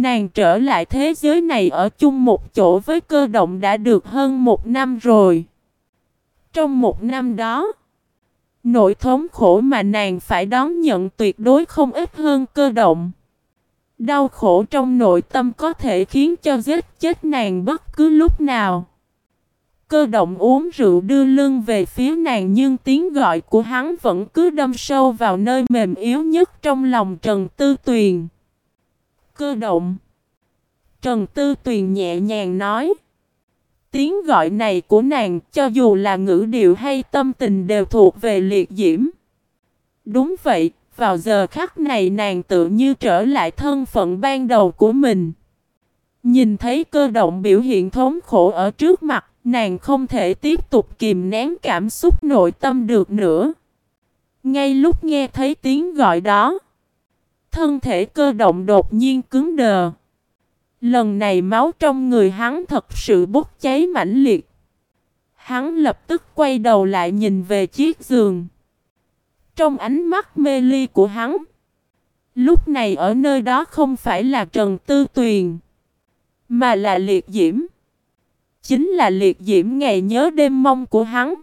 Nàng trở lại thế giới này ở chung một chỗ với cơ động đã được hơn một năm rồi. Trong một năm đó, nỗi thống khổ mà nàng phải đón nhận tuyệt đối không ít hơn cơ động. Đau khổ trong nội tâm có thể khiến cho giết chết nàng bất cứ lúc nào. Cơ động uống rượu đưa lưng về phía nàng nhưng tiếng gọi của hắn vẫn cứ đâm sâu vào nơi mềm yếu nhất trong lòng Trần Tư Tuyền. Cơ động Trần Tư Tuyền nhẹ nhàng nói Tiếng gọi này của nàng cho dù là ngữ điệu hay tâm tình đều thuộc về liệt diễm. Đúng vậy, vào giờ khắc này nàng tự như trở lại thân phận ban đầu của mình. Nhìn thấy cơ động biểu hiện thống khổ ở trước mặt, nàng không thể tiếp tục kìm nén cảm xúc nội tâm được nữa. Ngay lúc nghe thấy tiếng gọi đó, thân thể cơ động đột nhiên cứng đờ. Lần này máu trong người hắn thật sự bốc cháy mãnh liệt. Hắn lập tức quay đầu lại nhìn về chiếc giường. Trong ánh mắt mê ly của hắn, lúc này ở nơi đó không phải là Trần Tư Tuyền, mà là liệt diễm. Chính là liệt diễm ngày nhớ đêm mong của hắn.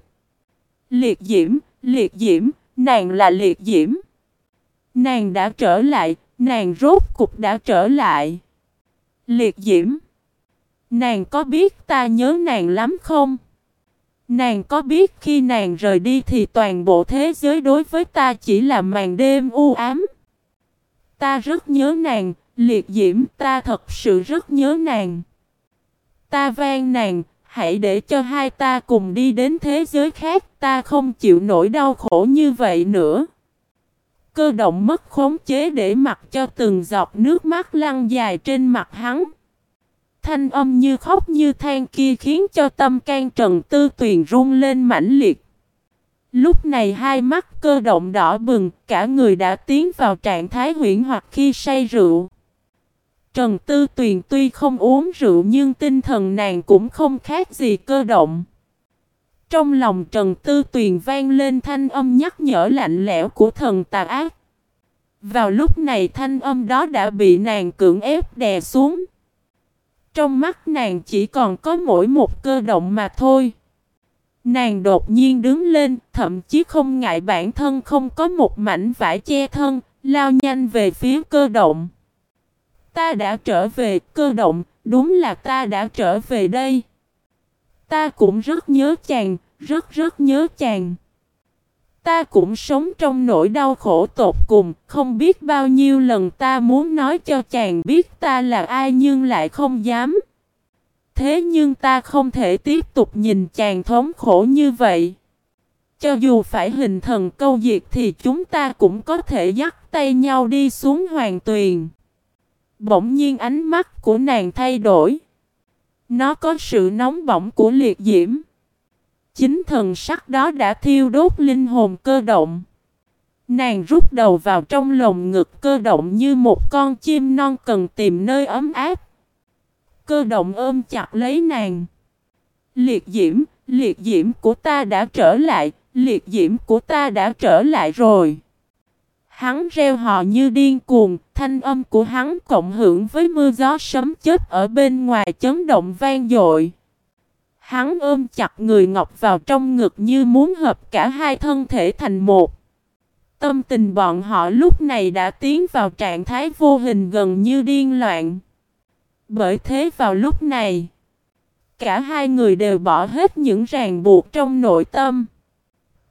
Liệt diễm, liệt diễm, nàng là liệt diễm. Nàng đã trở lại, nàng rốt cục đã trở lại. Liệt diễm. Nàng có biết ta nhớ nàng lắm không? Nàng có biết khi nàng rời đi thì toàn bộ thế giới đối với ta chỉ là màn đêm u ám. Ta rất nhớ nàng, liệt diễm, ta thật sự rất nhớ nàng. Ta van nàng, hãy để cho hai ta cùng đi đến thế giới khác, ta không chịu nổi đau khổ như vậy nữa. Cơ động mất khống chế để mặc cho từng giọt nước mắt lăn dài trên mặt hắn. Thanh âm như khóc như than kia khiến cho tâm can Trần Tư Tuyền run lên mãnh liệt. Lúc này hai mắt cơ động đỏ bừng, cả người đã tiến vào trạng thái huyễn hoặc khi say rượu. Trần Tư Tuyền tuy không uống rượu nhưng tinh thần nàng cũng không khác gì cơ động. Trong lòng Trần Tư Tuyền vang lên thanh âm nhắc nhở lạnh lẽo của thần tà ác. Vào lúc này thanh âm đó đã bị nàng cưỡng ép đè xuống. Trong mắt nàng chỉ còn có mỗi một cơ động mà thôi. Nàng đột nhiên đứng lên, thậm chí không ngại bản thân không có một mảnh vải che thân, lao nhanh về phía cơ động. Ta đã trở về, cơ động, đúng là ta đã trở về đây. Ta cũng rất nhớ chàng, rất rất nhớ chàng. Ta cũng sống trong nỗi đau khổ tột cùng, không biết bao nhiêu lần ta muốn nói cho chàng biết ta là ai nhưng lại không dám. Thế nhưng ta không thể tiếp tục nhìn chàng thống khổ như vậy. Cho dù phải hình thần câu diệt thì chúng ta cũng có thể dắt tay nhau đi xuống hoàng tuyền. Bỗng nhiên ánh mắt của nàng thay đổi. Nó có sự nóng bỏng của liệt diễm. Chính thần sắc đó đã thiêu đốt linh hồn cơ động. Nàng rút đầu vào trong lồng ngực cơ động như một con chim non cần tìm nơi ấm áp. Cơ động ôm chặt lấy nàng. Liệt diễm, liệt diễm của ta đã trở lại, liệt diễm của ta đã trở lại rồi. Hắn reo hò như điên cuồng, thanh âm của hắn cộng hưởng với mưa gió sấm chết ở bên ngoài chấn động vang dội. Hắn ôm chặt người Ngọc vào trong ngực như muốn hợp cả hai thân thể thành một. Tâm tình bọn họ lúc này đã tiến vào trạng thái vô hình gần như điên loạn. Bởi thế vào lúc này, cả hai người đều bỏ hết những ràng buộc trong nội tâm.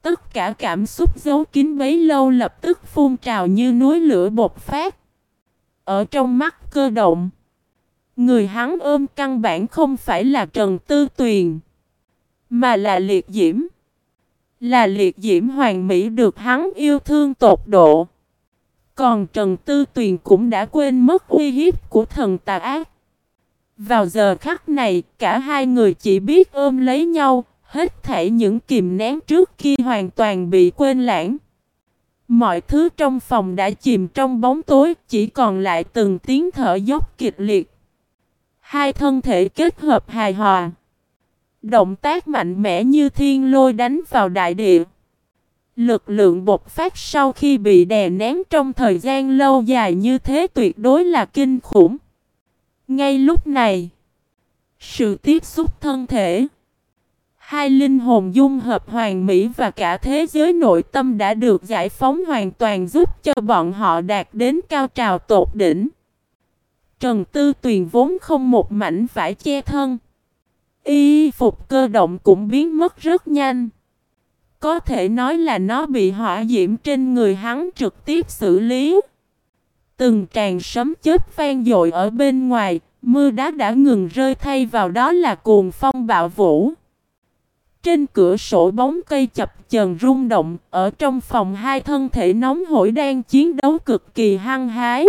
Tất cả cảm xúc giấu kín bấy lâu lập tức phun trào như núi lửa bột phát. Ở trong mắt cơ động, người hắn ôm căn bản không phải là Trần Tư Tuyền, mà là liệt diễm. Là liệt diễm hoàng mỹ được hắn yêu thương tột độ. Còn Trần Tư Tuyền cũng đã quên mất uy hiếp của thần tà ác. Vào giờ khắc này, cả hai người chỉ biết ôm lấy nhau, hết thảy những kìm nén trước kia hoàn toàn bị quên lãng. Mọi thứ trong phòng đã chìm trong bóng tối, chỉ còn lại từng tiếng thở dốc kịch liệt. Hai thân thể kết hợp hài hòa. Động tác mạnh mẽ như thiên lôi đánh vào đại địa. Lực lượng bộc phát sau khi bị đè nén trong thời gian lâu dài như thế tuyệt đối là kinh khủng. Ngay lúc này, sự tiếp xúc thân thể, hai linh hồn dung hợp hoàn mỹ và cả thế giới nội tâm đã được giải phóng hoàn toàn giúp cho bọn họ đạt đến cao trào tột đỉnh. Trần Tư Tuyền vốn không một mảnh vải che thân. Y phục cơ động cũng biến mất rất nhanh. Có thể nói là nó bị hỏa diễm trên người hắn trực tiếp xử lý. Từng tràn sấm chớp vang dội ở bên ngoài, mưa đá đã ngừng rơi thay vào đó là cuồng phong bạo vũ. Trên cửa sổ bóng cây chập chờn rung động, ở trong phòng hai thân thể nóng hổi đang chiến đấu cực kỳ hăng hái.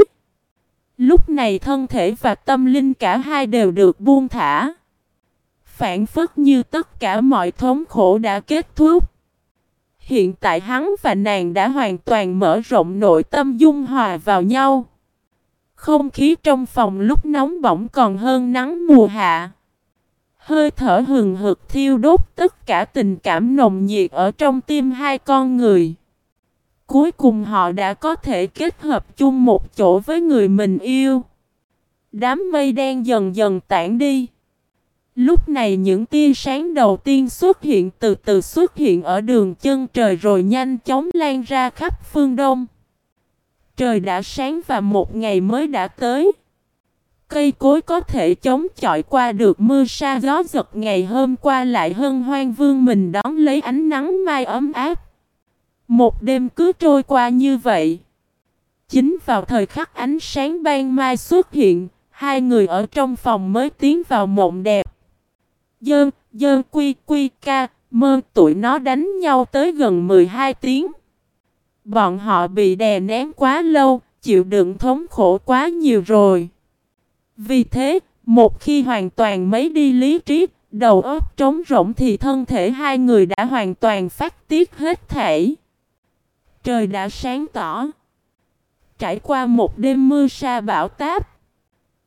Lúc này thân thể và tâm linh cả hai đều được buông thả. Phản phất như tất cả mọi thống khổ đã kết thúc. Hiện tại hắn và nàng đã hoàn toàn mở rộng nội tâm dung hòa vào nhau. Không khí trong phòng lúc nóng bỏng còn hơn nắng mùa hạ. Hơi thở hừng hực thiêu đốt tất cả tình cảm nồng nhiệt ở trong tim hai con người. Cuối cùng họ đã có thể kết hợp chung một chỗ với người mình yêu. Đám mây đen dần dần tản đi. Lúc này những tia sáng đầu tiên xuất hiện từ từ xuất hiện ở đường chân trời rồi nhanh chóng lan ra khắp phương đông. Trời đã sáng và một ngày mới đã tới. Cây cối có thể chống chọi qua được mưa sa gió giật ngày hôm qua lại hân hoang vương mình đón lấy ánh nắng mai ấm áp. Một đêm cứ trôi qua như vậy. Chính vào thời khắc ánh sáng ban mai xuất hiện, hai người ở trong phòng mới tiến vào mộng đẹp. Dơn, dơn quy quy ca, mơ tụi nó đánh nhau tới gần 12 tiếng. Bọn họ bị đè nén quá lâu, chịu đựng thống khổ quá nhiều rồi. Vì thế, một khi hoàn toàn mấy đi lý trí, đầu óc trống rỗng thì thân thể hai người đã hoàn toàn phát tiết hết thể. Trời đã sáng tỏ. Trải qua một đêm mưa sa bão táp.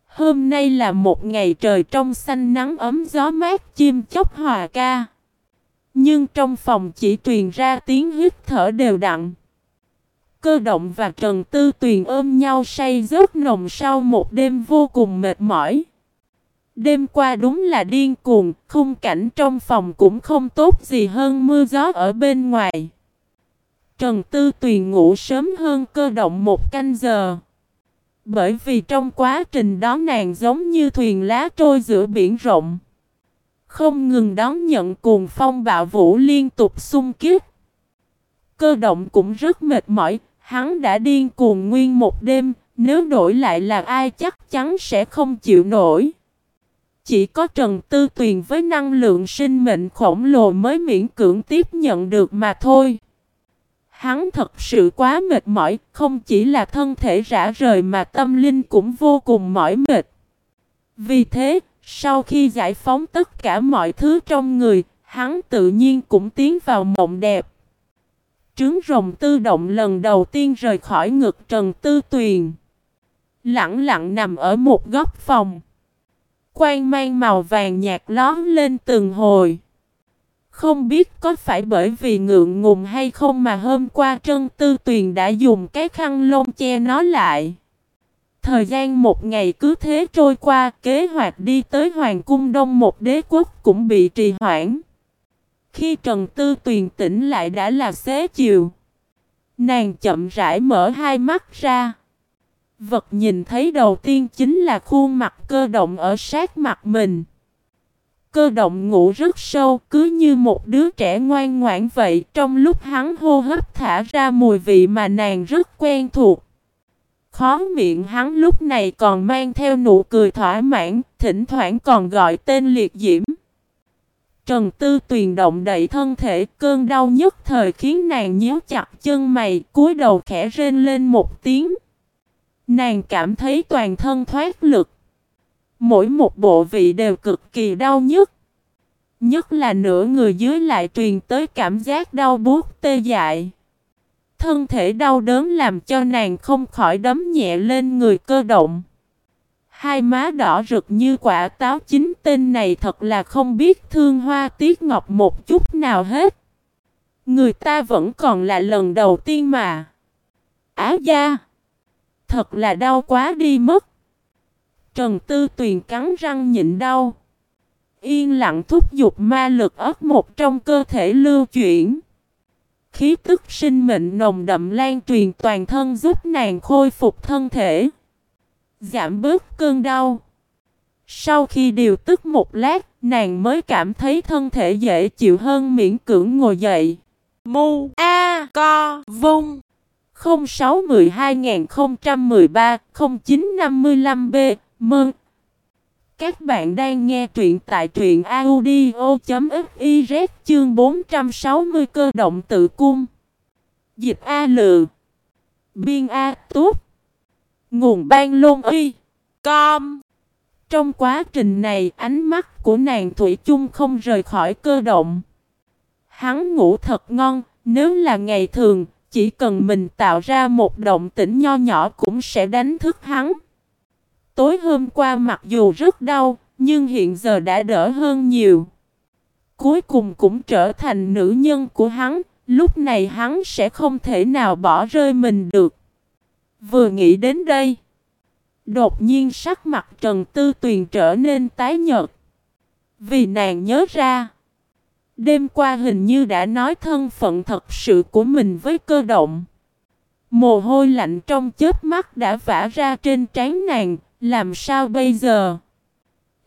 Hôm nay là một ngày trời trong xanh nắng ấm gió mát chim chóc hòa ca. Nhưng trong phòng chỉ truyền ra tiếng hít thở đều đặn. Cơ động và Trần Tư Tuyền ôm nhau say giấc nồng sau một đêm vô cùng mệt mỏi. Đêm qua đúng là điên cuồng, khung cảnh trong phòng cũng không tốt gì hơn mưa gió ở bên ngoài. Trần Tư Tuyền ngủ sớm hơn cơ động một canh giờ. Bởi vì trong quá trình đón nàng giống như thuyền lá trôi giữa biển rộng. Không ngừng đón nhận cuồng phong bạo vũ liên tục xung kích. Cơ động cũng rất mệt mỏi, hắn đã điên cuồng nguyên một đêm, nếu đổi lại là ai chắc chắn sẽ không chịu nổi. Chỉ có Trần Tư Tuyền với năng lượng sinh mệnh khổng lồ mới miễn cưỡng tiếp nhận được mà thôi. Hắn thật sự quá mệt mỏi, không chỉ là thân thể rã rời mà tâm linh cũng vô cùng mỏi mệt. Vì thế, sau khi giải phóng tất cả mọi thứ trong người, hắn tự nhiên cũng tiến vào mộng đẹp. Trứng rồng tư động lần đầu tiên rời khỏi ngực Trần Tư Tuyền. Lặng lặng nằm ở một góc phòng. Quang mang màu vàng nhạt lón lên từng hồi. Không biết có phải bởi vì ngượng ngùng hay không mà hôm qua Trân Tư Tuyền đã dùng cái khăn lông che nó lại. Thời gian một ngày cứ thế trôi qua, kế hoạch đi tới Hoàng cung Đông một đế quốc cũng bị trì hoãn. Khi Trần Tư Tuyền tỉnh lại đã là xế chiều. Nàng chậm rãi mở hai mắt ra. Vật nhìn thấy đầu tiên chính là khuôn mặt cơ động ở sát mặt mình. Cơ động ngủ rất sâu, cứ như một đứa trẻ ngoan ngoãn vậy, trong lúc hắn hô hấp thả ra mùi vị mà nàng rất quen thuộc. Khó miệng hắn lúc này còn mang theo nụ cười thỏa mãn, thỉnh thoảng còn gọi tên liệt diễm. Trần Tư Tuyền động đậy thân thể, cơn đau nhất thời khiến nàng nhíu chặt chân mày, cúi đầu khẽ rên lên một tiếng. Nàng cảm thấy toàn thân thoát lực. Mỗi một bộ vị đều cực kỳ đau nhức. Nhất là nửa người dưới lại truyền tới cảm giác đau buốt tê dại. Thân thể đau đớn làm cho nàng không khỏi đấm nhẹ lên người cơ động. Hai má đỏ rực như quả táo chín tên này thật là không biết thương hoa tiết ngọc một chút nào hết. Người ta vẫn còn là lần đầu tiên mà. Áo da. Thật là đau quá đi mất. Trần Tư Tuyền cắn răng nhịn đau. Yên lặng thúc giục ma lực ớt một trong cơ thể lưu chuyển. Khí tức sinh mệnh nồng đậm lan truyền toàn thân giúp nàng khôi phục thân thể. Giảm bớt cơn đau. Sau khi điều tức một lát, nàng mới cảm thấy thân thể dễ chịu hơn miễn cưỡng ngồi dậy. Mu A Co Vung 0612-013-0955B Mơn Các bạn đang nghe truyện tại truyện audio.fiz chương 460 cơ động tự cung Dịch A Lự Biên A tốt. Nguồn ban lôn y. Com. Trong quá trình này ánh mắt của nàng Thủy chung không rời khỏi cơ động. Hắn ngủ thật ngon Nếu là ngày thường Chỉ cần mình tạo ra một động tĩnh nho nhỏ cũng sẽ đánh thức hắn. Tối hôm qua mặc dù rất đau Nhưng hiện giờ đã đỡ hơn nhiều. Cuối cùng cũng trở thành nữ nhân của hắn Lúc này hắn sẽ không thể nào bỏ rơi mình được Vừa nghĩ đến đây Đột nhiên sắc mặt Trần Tư Tuyền trở nên tái nhợt. Vì nàng nhớ ra. Đêm qua hình như đã nói thân phận thật sự của mình với cơ động. Mồ hôi lạnh trong chớp mắt đã vã ra trên trán nàng. Làm sao bây giờ?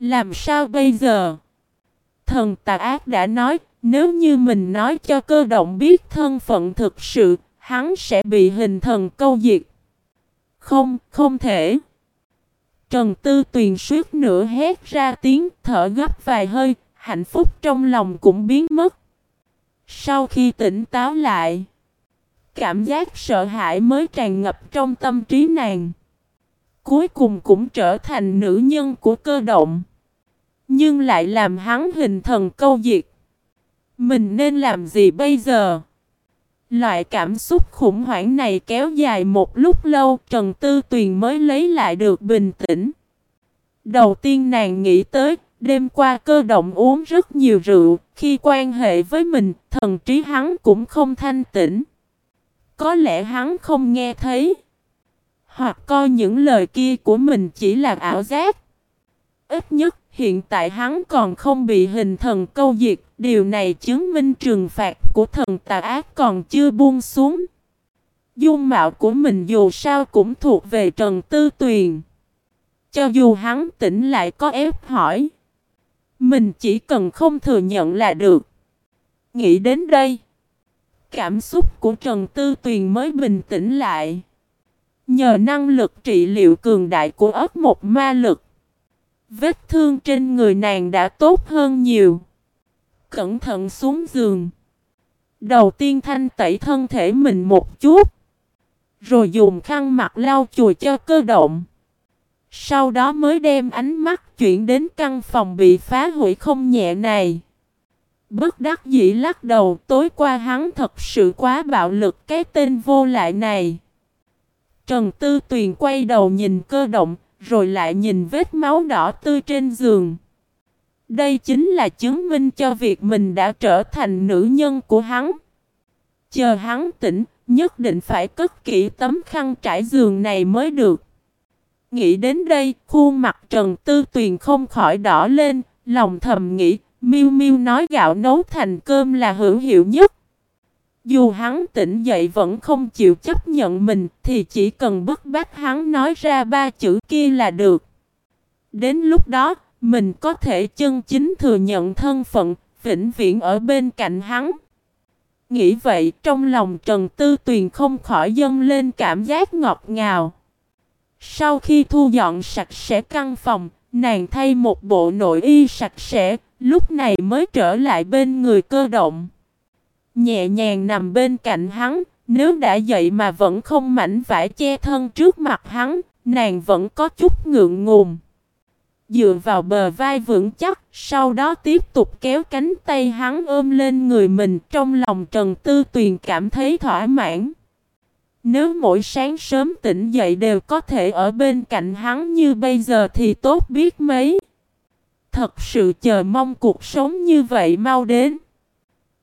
Làm sao bây giờ? Thần tà ác đã nói, nếu như mình nói cho cơ động biết thân phận thực sự, hắn sẽ bị hình thần câu diệt. Không, không thể. Trần Tư Tuyền suýt nữa hét ra tiếng thở gấp vài hơi, hạnh phúc trong lòng cũng biến mất. Sau khi tỉnh táo lại, cảm giác sợ hãi mới tràn ngập trong tâm trí nàng. Cuối cùng cũng trở thành nữ nhân của cơ động. Nhưng lại làm hắn hình thần câu diệt. Mình nên làm gì bây giờ? Loại cảm xúc khủng hoảng này kéo dài một lúc lâu Trần Tư Tuyền mới lấy lại được bình tĩnh. Đầu tiên nàng nghĩ tới, đêm qua cơ động uống rất nhiều rượu, khi quan hệ với mình, thần trí hắn cũng không thanh tĩnh. Có lẽ hắn không nghe thấy, hoặc coi những lời kia của mình chỉ là ảo giác. Ít nhất hiện tại hắn còn không bị hình thần câu diệt, điều này chứng minh trừng phạt của thần tà ác còn chưa buông xuống. Dung mạo của mình dù sao cũng thuộc về Trần Tư Tuyền. Cho dù hắn tỉnh lại có ép hỏi, mình chỉ cần không thừa nhận là được. Nghĩ đến đây, cảm xúc của Trần Tư Tuyền mới bình tĩnh lại. Nhờ năng lực trị liệu cường đại của ớt một ma lực, Vết thương trên người nàng đã tốt hơn nhiều. Cẩn thận xuống giường. Đầu tiên thanh tẩy thân thể mình một chút. Rồi dùng khăn mặt lau chùi cho cơ động. Sau đó mới đem ánh mắt chuyển đến căn phòng bị phá hủy không nhẹ này. Bất đắc dĩ lắc đầu, tối qua hắn thật sự quá bạo lực, cái tên vô lại này. Trần Tư Tuyền quay đầu nhìn cơ động, rồi lại nhìn vết máu đỏ tươi trên giường. Đây chính là chứng minh cho việc mình đã trở thành nữ nhân của hắn. Chờ hắn tỉnh, nhất định phải cất kỹ tấm khăn trải giường này mới được. Nghĩ đến đây, khuôn mặt Trần Tư Tuyền không khỏi đỏ lên, lòng thầm nghĩ, miêu miêu nói gạo nấu thành cơm là hữu hiệu nhất. Dù hắn tỉnh dậy vẫn không chịu chấp nhận mình thì chỉ cần bức bách hắn nói ra ba chữ kia là được. Đến lúc đó, mình có thể chân chính thừa nhận thân phận, vĩnh viễn ở bên cạnh hắn. Nghĩ vậy trong lòng Trần Tư Tuyền không khỏi dâng lên cảm giác ngọt ngào. Sau khi thu dọn sạch sẽ căn phòng, nàng thay một bộ nội y sạch sẽ, lúc này mới trở lại bên người cơ động. Nhẹ nhàng nằm bên cạnh hắn, nếu đã dậy mà vẫn không mảnh vải che thân trước mặt hắn, nàng vẫn có chút ngượng ngùng. Dựa vào bờ vai vững chắc, sau đó tiếp tục kéo cánh tay hắn ôm lên người mình trong lòng Trần Tư Tuyền cảm thấy thỏa mãn. Nếu mỗi sáng sớm tỉnh dậy đều có thể ở bên cạnh hắn như bây giờ thì tốt biết mấy. Thật sự chờ mong cuộc sống như vậy mau đến.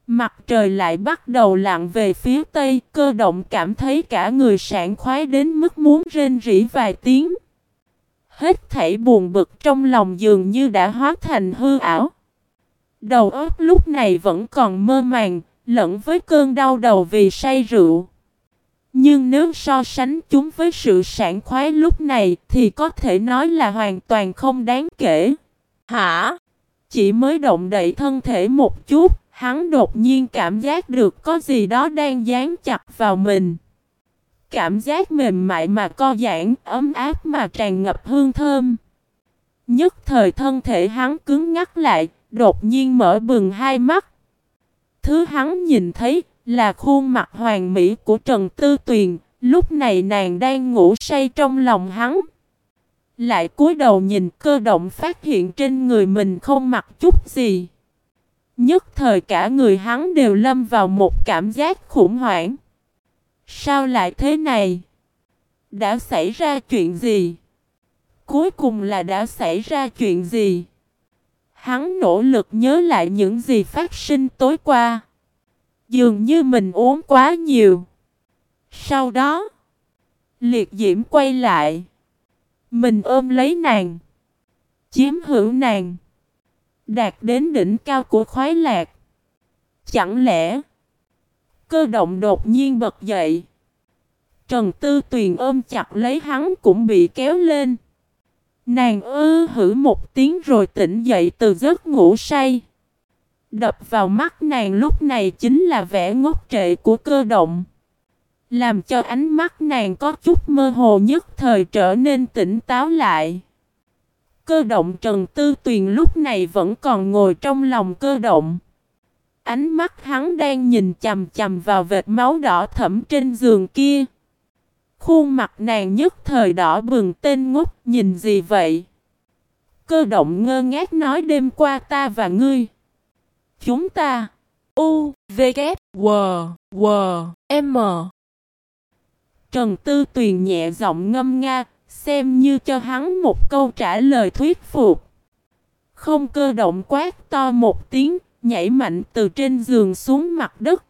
Mặt trời lại bắt đầu lặn về phía tây, cơ động cảm thấy cả người sảng khoái đến mức muốn rên rỉ vài tiếng. Hết thảy buồn bực trong lòng dường như đã hóa thành hư ảo. Đầu óc lúc này vẫn còn mơ màng, lẫn với cơn đau đầu vì say rượu. Nhưng nếu so sánh chúng với sự sảng khoái lúc này thì có thể nói là hoàn toàn không đáng kể. Hả? Chỉ mới động đậy thân thể một chút, hắn đột nhiên cảm giác được có gì đó đang dán chặt vào mình. Cảm giác mềm mại mà co giãn, ấm áp mà tràn ngập hương thơm. Nhất thời thân thể hắn cứng ngắt lại, đột nhiên mở bừng hai mắt. Thứ hắn nhìn thấy là khuôn mặt hoàng mỹ của Trần Tư Tuyền, lúc này nàng đang ngủ say trong lòng hắn. Lại cúi đầu nhìn cơ động phát hiện trên người mình không mặc chút gì. Nhất thời cả người hắn đều lâm vào một cảm giác khủng hoảng. Sao lại thế này? Đã xảy ra chuyện gì? Cuối cùng là đã xảy ra chuyện gì? Hắn nỗ lực nhớ lại những gì phát sinh tối qua. Dường như mình uống quá nhiều. Sau đó, liệt diễm quay lại. Mình ôm lấy nàng. Chiếm hữu nàng. Đạt đến đỉnh cao của khoái lạc. Chẳng lẽ cơ động đột nhiên bật dậy. Trần Tư Tuyền ôm chặt lấy hắn cũng bị kéo lên. Nàng ư hử một tiếng rồi tỉnh dậy từ giấc ngủ say. Đập vào mắt nàng lúc này chính là vẻ ngốc trệ của cơ động. Làm cho ánh mắt nàng có chút mơ hồ nhất thời trở nên tỉnh táo lại. Cơ động Trần Tư Tuyền lúc này vẫn còn ngồi trong lòng cơ động. Ánh mắt hắn đang nhìn chầm chầm vào vệt máu đỏ thẫm trên giường kia. Khuôn mặt nàng nhất thời đỏ bừng tên ngốc nhìn gì vậy? Cơ động ngơ ngác nói đêm qua ta và ngươi. Chúng ta. U, V, K, W, W, M. Trần Tư Tuyền nhẹ giọng ngâm nga, xem như cho hắn một câu trả lời thuyết phục. Không cơ động quát to một tiếng, nhảy mạnh từ trên giường xuống mặt đất.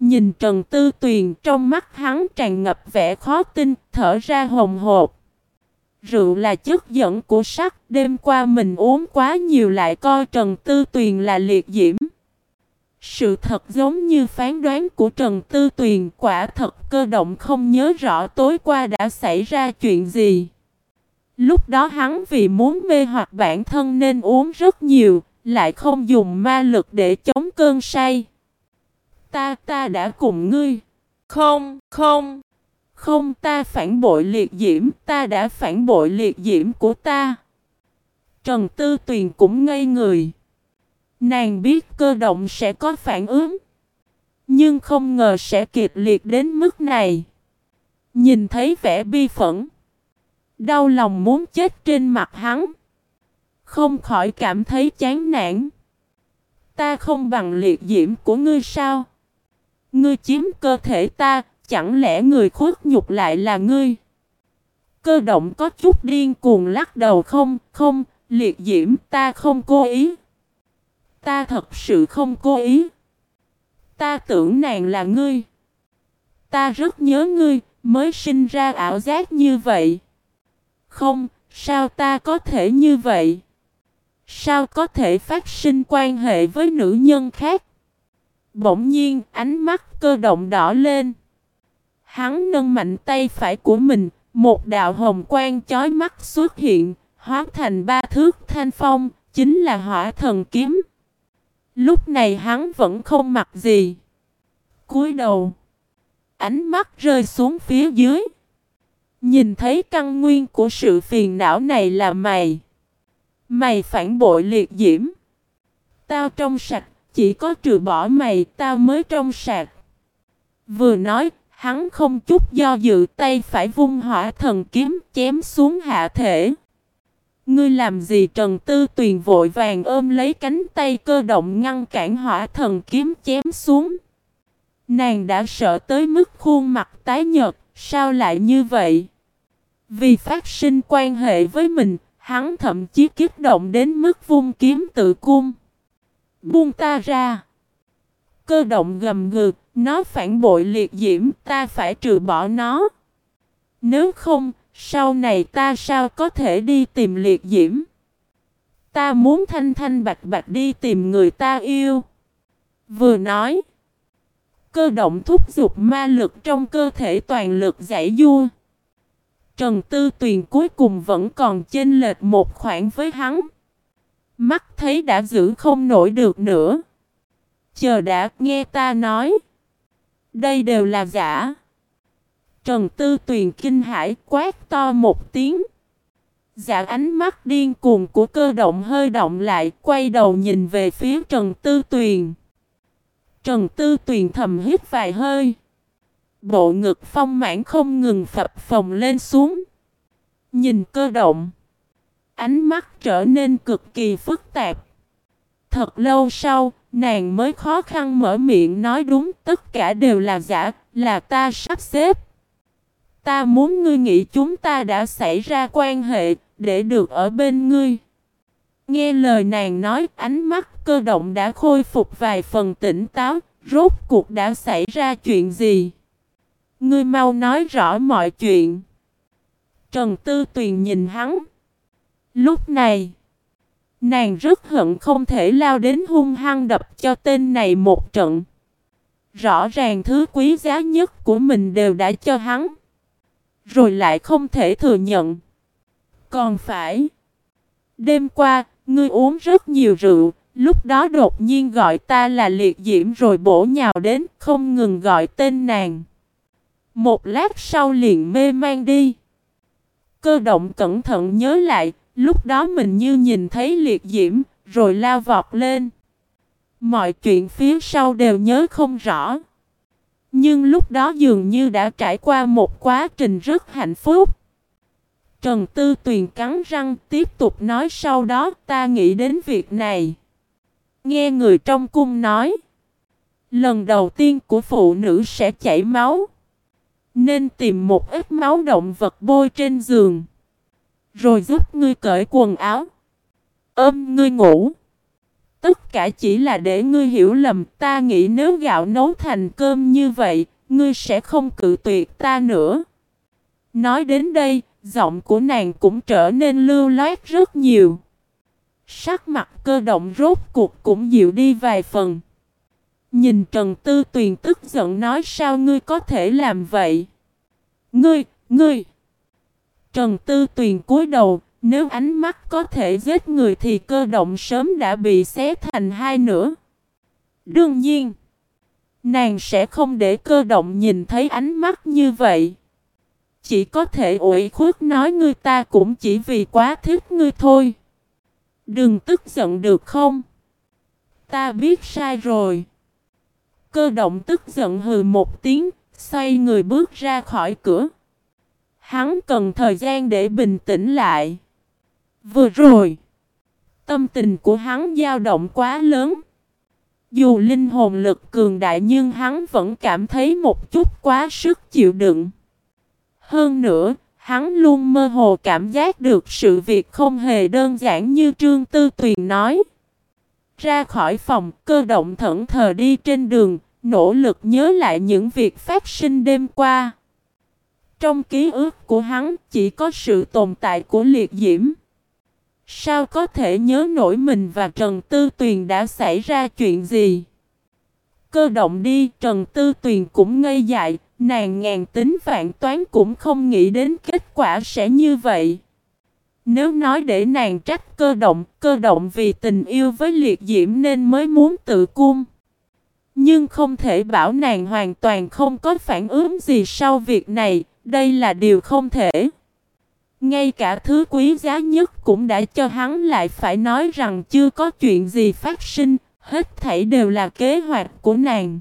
Nhìn Trần Tư Tuyền trong mắt hắn tràn ngập vẻ khó tin, thở ra hồng hộp. Rượu là chất dẫn của sắc, đêm qua mình uống quá nhiều lại coi Trần Tư Tuyền là liệt diễm. Sự thật giống như phán đoán của Trần Tư Tuyền quả thật cơ động không nhớ rõ tối qua đã xảy ra chuyện gì. Lúc đó hắn vì muốn mê hoặc bản thân nên uống rất nhiều, lại không dùng ma lực để chống cơn say. Ta ta đã cùng ngươi. Không, không. Không ta phản bội liệt diễm, ta đã phản bội liệt diễm của ta. Trần Tư Tuyền cũng ngây người. Nàng biết cơ động sẽ có phản ứng. Nhưng không ngờ sẽ kịch liệt đến mức này. Nhìn thấy vẻ bi phẫn. Đau lòng muốn chết trên mặt hắn. Không khỏi cảm thấy chán nản. Ta không bằng liệt diễm của ngươi sao? Ngươi chiếm cơ thể ta, chẳng lẽ người khuất nhục lại là ngươi? Cơ động có chút điên cuồng lắc đầu không, không, liệt diễm ta không cố ý. Ta thật sự không cố ý. Ta tưởng nàng là ngươi. Ta rất nhớ ngươi, mới sinh ra ảo giác như vậy. Không, sao ta có thể như vậy? Sao có thể phát sinh quan hệ với nữ nhân khác? Bỗng nhiên, ánh mắt cơ động đỏ lên. Hắn nâng mạnh tay phải của mình, một đạo hồng quang chói mắt xuất hiện, hóa thành ba thước thanh phong, chính là hỏa thần kiếm. Lúc này hắn vẫn không mặc gì. cúi đầu, ánh mắt rơi xuống phía dưới. Nhìn thấy căn nguyên của sự phiền não này là mày. Mày phản bội liệt diễm. Tao trong sạch, chỉ có trừ bỏ mày tao mới trong sạch. Vừa nói, hắn không chút do dự tay phải vung hỏa thần kiếm chém xuống hạ thể. Ngươi làm gì Trần Tư Tuyền vội vàng ôm lấy cánh tay cơ động ngăn cản hỏa thần kiếm chém xuống. Nàng đã sợ tới mức khuôn mặt tái nhợt, sao lại như vậy? Vì phát sinh quan hệ với mình, hắn thậm chí kích động đến mức vung kiếm tự cung. Buông ta ra. Cơ động gầm ngược, nó phản bội liệt diễm, ta phải trừ bỏ nó. Nếu không, Sau này ta sao có thể đi tìm liệt diễm? Ta muốn thanh thanh bạch bạch đi tìm người ta yêu. Vừa nói. Cơ động thúc giục ma lực trong cơ thể toàn lực giải vua. Trần Tư Tuyền cuối cùng vẫn còn chênh lệch một khoảng với hắn. Mắt thấy đã giữ không nổi được nữa. Chờ đã nghe ta nói. Đây đều là giả. Trần Tư Tuyền kinh hãi quát to một tiếng. Dạ ánh mắt điên cuồng của cơ động hơi động lại, quay đầu nhìn về phía Trần Tư Tuyền. Trần Tư Tuyền thầm hít vài hơi. Bộ ngực phong mãn không ngừng phập phồng lên xuống. Nhìn cơ động. Ánh mắt trở nên cực kỳ phức tạp. Thật lâu sau, nàng mới khó khăn mở miệng nói đúng tất cả đều là giả, là ta sắp xếp. Ta muốn ngươi nghĩ chúng ta đã xảy ra quan hệ, để được ở bên ngươi. Nghe lời nàng nói, ánh mắt cơ động đã khôi phục vài phần tỉnh táo, rốt cuộc đã xảy ra chuyện gì? Ngươi mau nói rõ mọi chuyện. Trần Tư Tuyền nhìn hắn. Lúc này, nàng rất hận không thể lao đến hung hăng đập cho tên này một trận. Rõ ràng thứ quý giá nhất của mình đều đã cho hắn. Rồi lại không thể thừa nhận. Còn phải. Đêm qua, ngươi uống rất nhiều rượu, lúc đó đột nhiên gọi ta là liệt diễm rồi bổ nhào đến, không ngừng gọi tên nàng. Một lát sau liền mê man đi. Cơ động cẩn thận nhớ lại, lúc đó mình như nhìn thấy liệt diễm, rồi lao vọt lên. Mọi chuyện phía sau đều nhớ không rõ. Nhưng lúc đó dường như đã trải qua một quá trình rất hạnh phúc. Trần Tư Tuyền cắn răng tiếp tục nói sau đó ta nghĩ đến việc này. Nghe người trong cung nói. Lần đầu tiên của phụ nữ sẽ chảy máu. Nên tìm một ít máu động vật bôi trên giường. Rồi giúp ngươi cởi quần áo. Ôm ngươi ngủ. Tất cả chỉ là để ngươi hiểu lầm ta nghĩ nếu gạo nấu thành cơm như vậy, ngươi sẽ không cự tuyệt ta nữa. Nói đến đây, giọng của nàng cũng trở nên lưu loát rất nhiều. Sắc mặt cơ động rốt cuộc cũng dịu đi vài phần. Nhìn Trần Tư Tuyền tức giận nói sao ngươi có thể làm vậy? Ngươi, ngươi! Trần Tư Tuyền cúi đầu, nếu ánh mắt có thể giết người thì cơ động sớm đã bị xé thành hai nửa. Đương nhiên, nàng sẽ không để cơ động nhìn thấy ánh mắt như vậy. Chỉ có thể ủi khuất nói ngươi ta cũng chỉ vì quá thích ngươi thôi. Đừng tức giận được không? Ta biết sai rồi. Cơ động tức giận hừ một tiếng, xoay người bước ra khỏi cửa. Hắn cần thời gian để bình tĩnh lại. Vừa rồi, tâm tình của hắn dao động quá lớn. Dù linh hồn lực cường đại nhưng hắn vẫn cảm thấy một chút quá sức chịu đựng. Hơn nữa, hắn luôn mơ hồ cảm giác được sự việc không hề đơn giản như Trương Tư Tuyền nói. Ra khỏi phòng, cơ động thẫn thờ đi trên đường, nỗ lực nhớ lại những việc phát sinh đêm qua. Trong ký ức của hắn chỉ có sự tồn tại của liệt diễm. Sao có thể nhớ nổi mình và Trần Tư Tuyền đã xảy ra chuyện gì? Cơ động đi, Trần Tư Tuyền cũng ngây dại, nàng ngàn tính vạn toán cũng không nghĩ đến kết quả sẽ như vậy. Nếu nói để nàng trách cơ động, cơ động vì tình yêu với liệt diễm nên mới muốn tự cung. Nhưng không thể bảo nàng hoàn toàn không có phản ứng gì sau việc này, đây là điều không thể. Ngay cả thứ quý giá nhất cũng đã cho hắn lại phải nói rằng chưa có chuyện gì phát sinh, hết thảy đều là kế hoạch của nàng.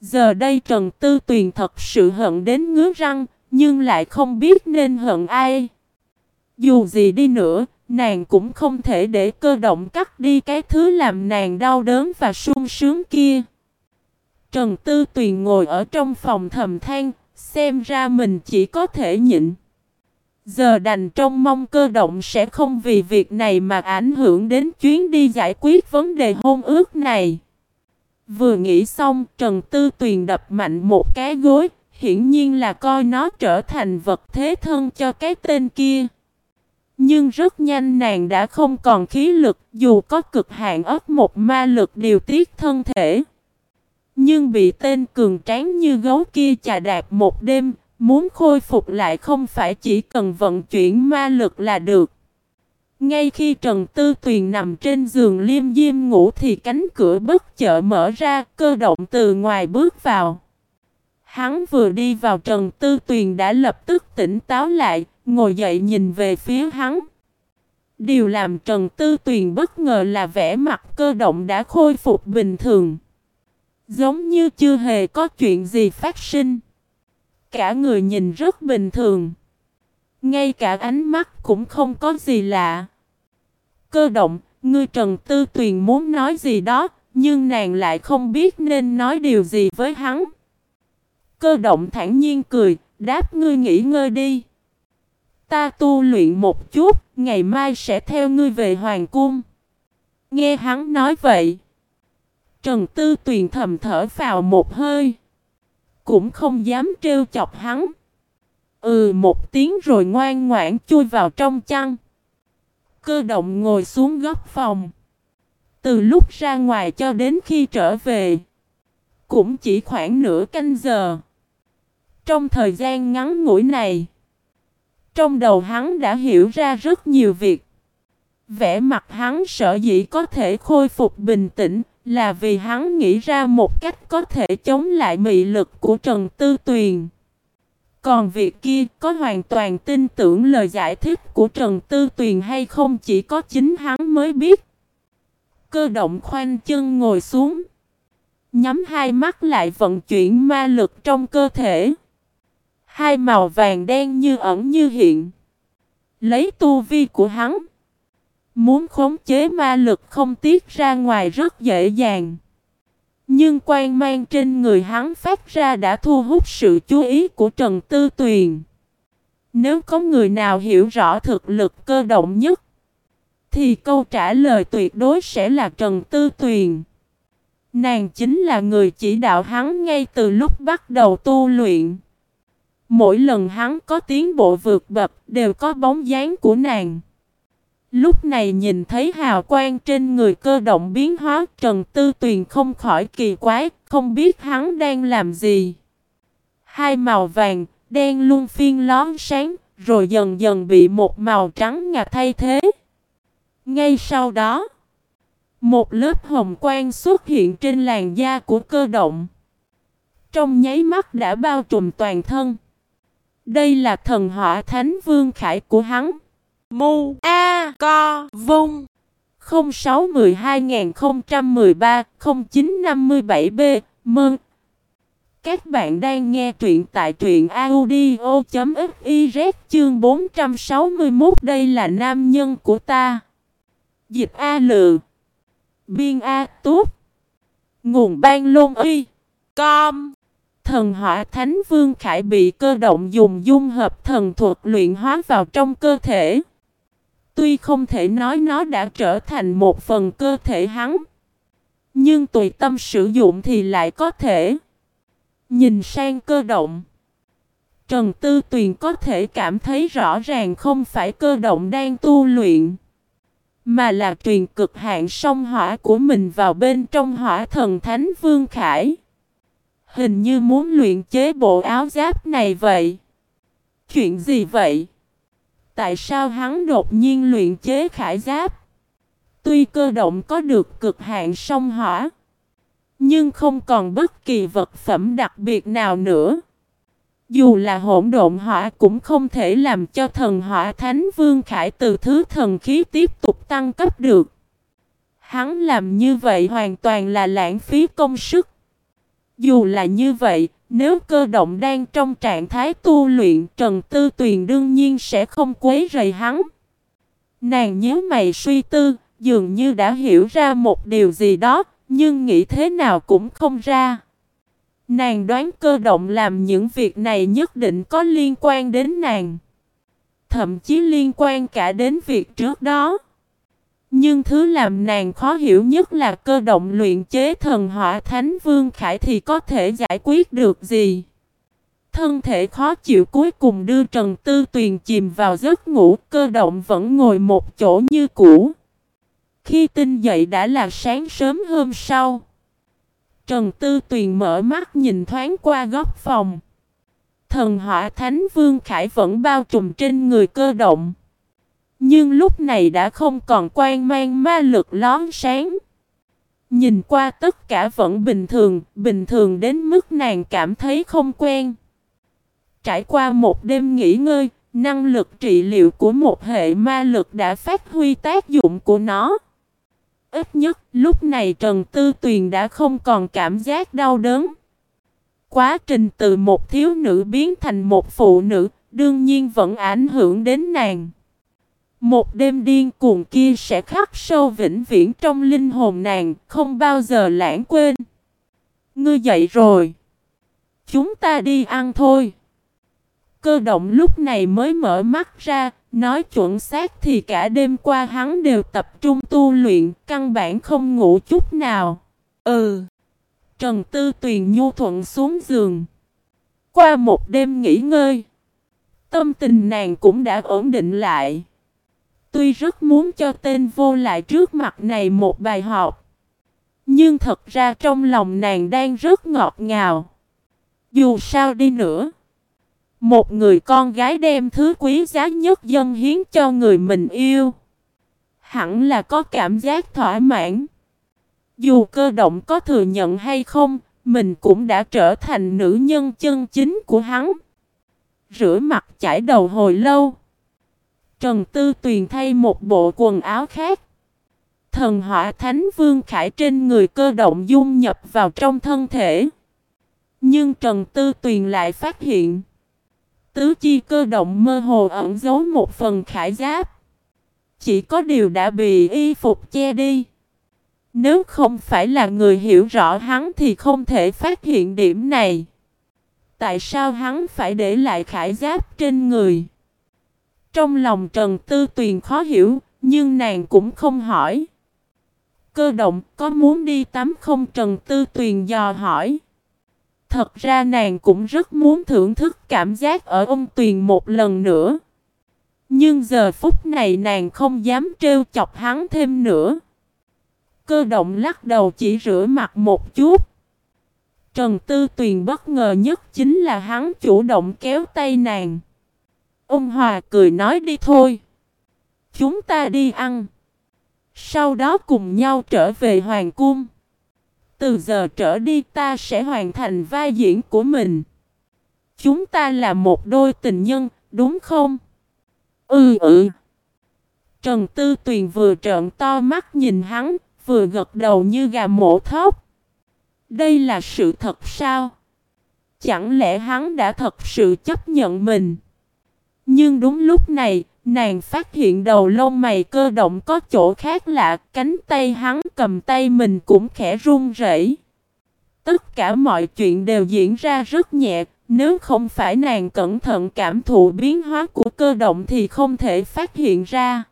Giờ đây Trần Tư Tuyền thật sự hận đến ngứa răng, nhưng lại không biết nên hận ai. Dù gì đi nữa, nàng cũng không thể để cơ động cắt đi cái thứ làm nàng đau đớn và sung sướng kia. Trần Tư Tuyền ngồi ở trong phòng thầm than, xem ra mình chỉ có thể nhịn. Giờ đành trong mong cơ động sẽ không vì việc này mà ảnh hưởng đến chuyến đi giải quyết vấn đề hôn ước này. Vừa nghĩ xong, Trần Tư Tuyền đập mạnh một cái gối, hiển nhiên là coi nó trở thành vật thế thân cho cái tên kia. Nhưng rất nhanh nàng đã không còn khí lực dù có cực hạn ấp một ma lực điều tiết thân thể. Nhưng bị tên cường tráng như gấu kia chà đạp một đêm, muốn khôi phục lại không phải chỉ cần vận chuyển ma lực là được. Ngay khi Trần Tư Tuyền nằm trên giường liêm diêm ngủ thì cánh cửa bất chợ mở ra, cơ động từ ngoài bước vào. Hắn vừa đi vào Trần Tư Tuyền đã lập tức tỉnh táo lại, ngồi dậy nhìn về phía hắn. Điều làm Trần Tư Tuyền bất ngờ là vẻ mặt cơ động đã khôi phục bình thường. Giống như chưa hề có chuyện gì phát sinh. Cả người nhìn rất bình thường. Ngay cả ánh mắt cũng không có gì lạ. Cơ động, ngươi Trần Tư Tuyền muốn nói gì đó, nhưng nàng lại không biết nên nói điều gì với hắn. Cơ động thản nhiên cười, đáp ngươi nghỉ ngơi đi. Ta tu luyện một chút, ngày mai sẽ theo ngươi về Hoàng Cung. Nghe hắn nói vậy. Trần Tư Tuyền thầm thở vào một hơi. Cũng không dám trêu chọc hắn. Ừ một tiếng rồi ngoan ngoãn chui vào trong chăn. Cơ động ngồi xuống góc phòng. Từ lúc ra ngoài cho đến khi trở về. Cũng chỉ khoảng nửa canh giờ. Trong thời gian ngắn ngủi này. Trong đầu hắn đã hiểu ra rất nhiều việc. Vẻ mặt hắn sợ dĩ có thể khôi phục bình tĩnh là vì hắn nghĩ ra một cách có thể chống lại mị lực của Trần Tư Tuyền. Còn việc kia có hoàn toàn tin tưởng lời giải thích của Trần Tư Tuyền hay không chỉ có chính hắn mới biết. Cơ động khoanh chân ngồi xuống. Nhắm hai mắt lại vận chuyển ma lực trong cơ thể. Hai màu vàng đen như ẩn như hiện. Lấy tu vi của hắn. Muốn khống chế ma lực không tiết ra ngoài rất dễ dàng. Nhưng quan mang trên người hắn phát ra đã thu hút sự chú ý của Trần Tư Tuyền. Nếu có người nào hiểu rõ thực lực cơ động nhất, thì câu trả lời tuyệt đối sẽ là Trần Tư Tuyền. Nàng chính là người chỉ đạo hắn ngay từ lúc bắt đầu tu luyện. Mỗi lần hắn có tiến bộ vượt bậc đều có bóng dáng của nàng. Lúc này nhìn thấy hào quang trên người cơ động biến hóa Trần Tư Tuyền không khỏi kỳ quái, không biết hắn đang làm gì. Hai màu vàng, đen luôn phiên lón sáng, rồi dần dần bị một màu trắng ngà thay thế. Ngay sau đó, một lớp hồng quang xuất hiện trên làn da của cơ động. Trong nháy mắt đã bao trùm toàn thân. Đây là thần hỏa thánh vương khải của hắn. Mu A Co Vung 0612-013-0957B Mơn. Các bạn đang nghe truyện tại truyện audio.fiz chương 461 Đây là nam nhân của ta. Dịch A Lự Biên A, túc. Nguồn ban lôn y. Com. Thần hỏa thánh vương khải bị cơ động dùng dung hợp thần thuật luyện hóa vào trong cơ thể. Tuy không thể nói nó đã trở thành một phần cơ thể hắn. Nhưng tùy tâm sử dụng thì lại có thể. Nhìn sang cơ động. Trần Tư Tuyền có thể cảm thấy rõ ràng không phải cơ động đang tu luyện. Mà là truyền cực hạn sông hỏa của mình vào bên trong hỏa thần Thánh Vương Khải. Hình như muốn luyện chế bộ áo giáp này vậy. Chuyện gì vậy? Tại sao hắn đột nhiên luyện chế khải giáp? Tuy cơ động có được cực hạn sông hỏa, nhưng không còn bất kỳ vật phẩm đặc biệt nào nữa. Dù là hỗn độn hỏa cũng không thể làm cho thần hỏa thánh vương khải từ thứ thần khí tiếp tục tăng cấp được. Hắn làm như vậy hoàn toàn là lãng phí công sức. Dù là như vậy, nếu cơ động đang trong trạng thái tu luyện Trần Tư Tuyền đương nhiên sẽ không quấy rầy hắn. Nàng nhớ mày suy tư, dường như đã hiểu ra một điều gì đó, nhưng nghĩ thế nào cũng không ra. Nàng đoán cơ động làm những việc này nhất định có liên quan đến nàng. Thậm chí liên quan cả đến việc trước đó. Nhưng thứ làm nàng khó hiểu nhất là cơ động luyện chế thần hỏa thánh vương khải thì có thể giải quyết được gì. thân thể khó chịu cuối cùng đưa Trần Tư Tuyền chìm vào giấc ngủ, cơ động vẫn ngồi một chỗ như cũ. Khi tinh dậy đã là sáng sớm hôm sau. Trần Tư Tuyền mở mắt nhìn thoáng qua góc phòng. Thần hỏa Thánh Vương Khải vẫn bao trùm trên người cơ động. Nhưng lúc này đã không còn quan mang ma lực lón sáng. Nhìn qua tất cả vẫn bình thường, bình thường đến mức nàng cảm thấy không quen. Trải qua một đêm nghỉ ngơi, năng lực trị liệu của một hệ ma lực đã phát huy tác dụng của nó. Ít nhất lúc này Trần Tư Tuyền đã không còn cảm giác đau đớn. Quá trình từ một thiếu nữ biến thành một phụ nữ, đương nhiên vẫn ảnh hưởng đến nàng. Một đêm điên cuồng kia sẽ khắc sâu vĩnh viễn trong linh hồn nàng, không bao giờ lãng quên. Ngươi dậy rồi. Chúng ta đi ăn thôi. Cơ động lúc này mới mở mắt ra, nói chuẩn xác thì cả đêm qua hắn đều tập trung tu luyện, căn bản không ngủ chút nào. Ừ. Trần Tư Tuyền nhu thuận xuống giường. Qua một đêm nghỉ ngơi, tâm tình nàng cũng đã ổn định lại. Tuy rất muốn cho tên vô lại trước mặt này một bài học. Nhưng thật ra trong lòng nàng đang rất ngọt ngào. Dù sao đi nữa. Một người con gái đem thứ quý giá nhất dân hiến cho người mình yêu. Hẳn là có cảm giác thỏa mãn. Dù cơ động có thừa nhận hay không, mình cũng đã trở thành nữ nhân chân chính của hắn. Rửa mặt chải đầu hồi lâu. Trần Tư Tuyền thay một bộ quần áo khác. Thần hỏa Thánh Vương Khải trên người cơ động dung nhập vào trong thân thể. Nhưng Trần Tư Tuyền lại phát hiện. Tứ chi cơ động mơ hồ ẩn giấu một phần khải giáp. Chỉ có điều đã bị y phục che đi. Nếu không phải là người hiểu rõ hắn thì không thể phát hiện điểm này. Tại sao hắn phải để lại khải giáp trên người? Trong lòng Trần Tư Tuyền khó hiểu, nhưng nàng cũng không hỏi. Cơ động có muốn đi tắm không Trần Tư Tuyền dò hỏi. Thật ra nàng cũng rất muốn thưởng thức cảm giác ở ông Tuyền một lần nữa. Nhưng giờ phút này nàng không dám trêu chọc hắn thêm nữa. Cơ động lắc đầu chỉ rửa mặt một chút. Trần Tư Tuyền bất ngờ nhất chính là hắn chủ động kéo tay nàng. Ông Hòa cười nói đi thôi. Chúng ta đi ăn. Sau đó cùng nhau trở về Hoàng Cung. Từ giờ trở đi ta sẽ hoàn thành vai diễn của mình. Chúng ta là một đôi tình nhân, đúng không? Ừ ừ. Trần Tư Tuyền vừa trợn to mắt nhìn hắn, vừa gật đầu như gà mổ thóc. Đây là sự thật sao? Chẳng lẽ hắn đã thật sự chấp nhận mình? Nhưng đúng lúc này, nàng phát hiện đầu lông mày cơ động có chỗ khác lạ, cánh tay hắn cầm tay mình cũng khẽ run rẩy. Tất cả mọi chuyện đều diễn ra rất nhẹ, nếu không phải nàng cẩn thận cảm thụ biến hóa của cơ động thì không thể phát hiện ra.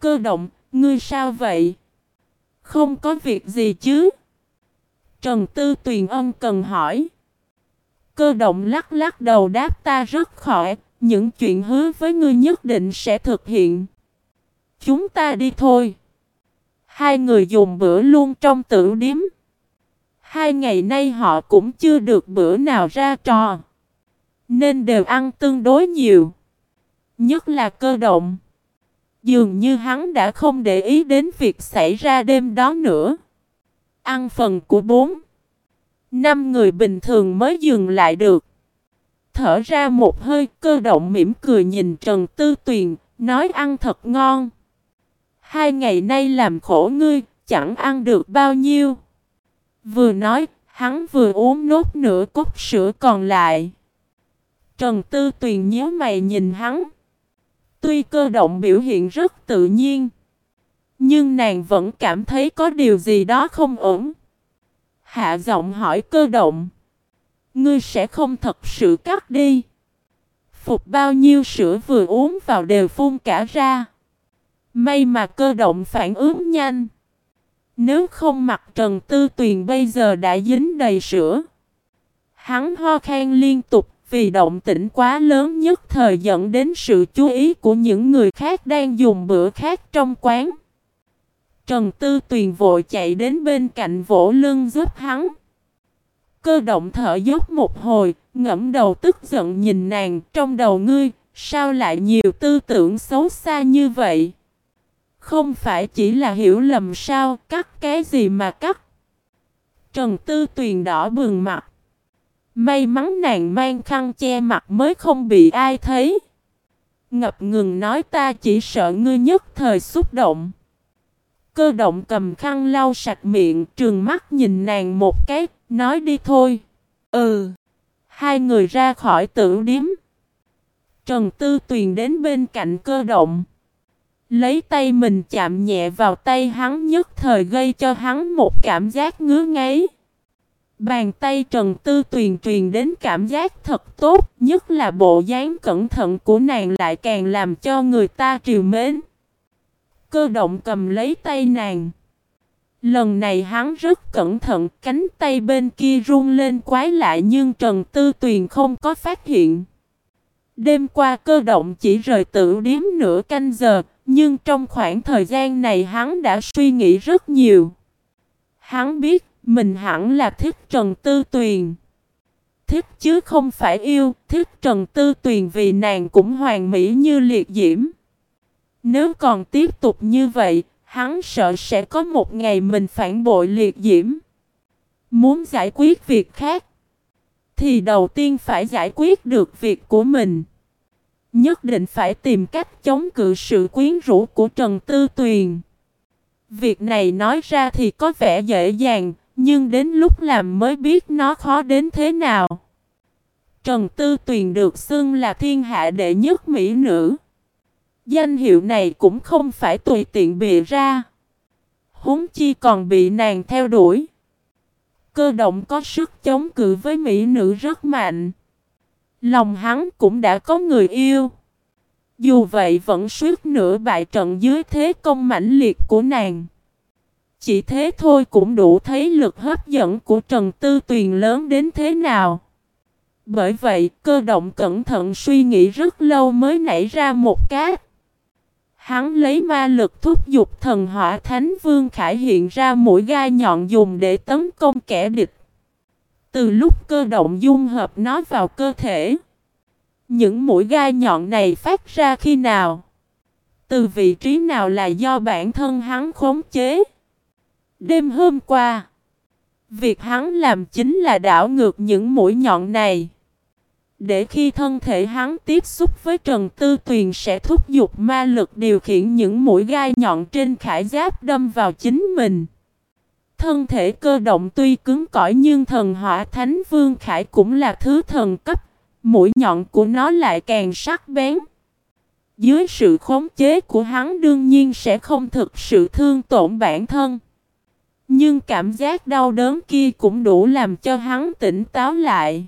Cơ động, ngươi sao vậy? Không có việc gì chứ? Trần Tư Tuyền Ân cần hỏi. Cơ động lắc lắc đầu đáp ta rất khỏe những chuyện hứa với ngươi nhất định sẽ thực hiện. Chúng ta đi thôi. Hai người dùng bữa luôn trong tử điếm. Hai ngày nay họ cũng chưa được bữa nào ra trò. Nên đều ăn tương đối nhiều. Nhất là cơ động. Dường như hắn đã không để ý đến việc xảy ra đêm đó nữa. Ăn phần của bốn. Năm người bình thường mới dừng lại được. Thở ra một hơi cơ động mỉm cười nhìn Trần Tư Tuyền, nói ăn thật ngon. Hai ngày nay làm khổ ngươi, chẳng ăn được bao nhiêu. Vừa nói, hắn vừa uống nốt nửa cốc sữa còn lại. Trần Tư Tuyền nhớ mày nhìn hắn. Tuy cơ động biểu hiện rất tự nhiên, nhưng nàng vẫn cảm thấy có điều gì đó không ổn. Hạ giọng hỏi cơ động. Ngươi sẽ không thật sự cắt đi. Phục bao nhiêu sữa vừa uống vào đều phun cả ra. May mà cơ động phản ứng nhanh. Nếu không mặt Trần Tư Tuyền bây giờ đã dính đầy sữa. Hắn ho khan liên tục, vì động tĩnh quá lớn nhất thời dẫn đến sự chú ý của những người khác đang dùng bữa khác trong quán. Trần Tư Tuyền vội chạy đến bên cạnh vỗ lưng giúp hắn. Cơ động thở dốc một hồi, ngẫm đầu tức giận nhìn nàng trong đầu ngươi, sao lại nhiều tư tưởng xấu xa như vậy? Không phải chỉ là hiểu lầm sao, cắt cái gì mà cắt? Trần Tư Tuyền đỏ bừng mặt. May mắn nàng mang khăn che mặt mới không bị ai thấy. Ngập ngừng nói ta chỉ sợ ngươi nhất thời xúc động. Cơ động cầm khăn lau sạch miệng, trường mắt nhìn nàng một cái, nói đi thôi. Ừ. Hai người ra khỏi tử điếm. Trần Tư Tuyền đến bên cạnh cơ động. Lấy tay mình chạm nhẹ vào tay hắn nhất thời gây cho hắn một cảm giác ngứa ngáy. Bàn tay Trần Tư Tuyền truyền đến cảm giác thật tốt, nhất là bộ dáng cẩn thận của nàng lại càng làm cho người ta triều mến. Cơ động cầm lấy tay nàng. Lần này hắn rất cẩn thận, cánh tay bên kia run lên quái lạ nhưng Trần Tư Tuyền không có phát hiện. Đêm qua cơ động chỉ rời tử điếm nửa canh giờ, nhưng trong khoảng thời gian này hắn đã suy nghĩ rất nhiều. Hắn biết mình hẳn là thích Trần Tư Tuyền. Thích chứ không phải yêu, thích Trần Tư Tuyền vì nàng cũng hoàn mỹ như liệt diễm. Nếu còn tiếp tục như vậy, hắn sợ sẽ có một ngày mình phản bội liệt diễm. Muốn giải quyết việc khác, thì đầu tiên phải giải quyết được việc của mình. Nhất định phải tìm cách chống cự sự quyến rũ của Trần Tư Tuyền. Việc này nói ra thì có vẻ dễ dàng, nhưng đến lúc làm mới biết nó khó đến thế nào. Trần Tư Tuyền được xưng là thiên hạ đệ nhất mỹ nữ. Danh hiệu này cũng không phải tùy tiện bịa ra. Húng chi còn bị nàng theo đuổi. Cơ động có sức chống cự với mỹ nữ rất mạnh. Lòng hắn cũng đã có người yêu. Dù vậy vẫn suýt nửa bại trận dưới thế công mãnh liệt của nàng. Chỉ thế thôi cũng đủ thấy lực hấp dẫn của Trần Tư Tuyền lớn đến thế nào. Bởi vậy, cơ động cẩn thận suy nghĩ rất lâu mới nảy ra một cái. Hắn lấy ma lực thúc giục thần hỏa thánh vương khải hiện ra mũi gai nhọn dùng để tấn công kẻ địch. Từ lúc cơ động dung hợp nó vào cơ thể. Những mũi gai nhọn này phát ra khi nào? Từ vị trí nào là do bản thân hắn khống chế? Đêm hôm qua, việc hắn làm chính là đảo ngược những mũi nhọn này. Để khi thân thể hắn tiếp xúc với Trần Tư Tuyền sẽ thúc giục ma lực điều khiển những mũi gai nhọn trên khải giáp đâm vào chính mình. Thân thể cơ động tuy cứng cỏi nhưng thần hỏa thánh vương khải cũng là thứ thần cấp, mũi nhọn của nó lại càng sắc bén. Dưới sự khống chế của hắn đương nhiên sẽ không thực sự thương tổn bản thân. Nhưng cảm giác đau đớn kia cũng đủ làm cho hắn tỉnh táo lại.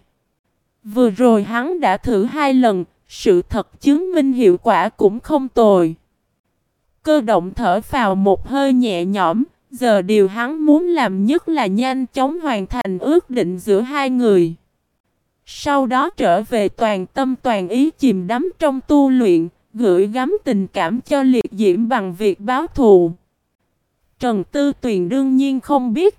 Vừa rồi hắn đã thử hai lần, sự thật chứng minh hiệu quả cũng không tồi. Cơ động thở vào một hơi nhẹ nhõm, giờ điều hắn muốn làm nhất là nhanh chóng hoàn thành ước định giữa hai người. Sau đó trở về toàn tâm toàn ý chìm đắm trong tu luyện, gửi gắm tình cảm cho liệt diễm bằng việc báo thù. Trần Tư Tuyền đương nhiên không biết.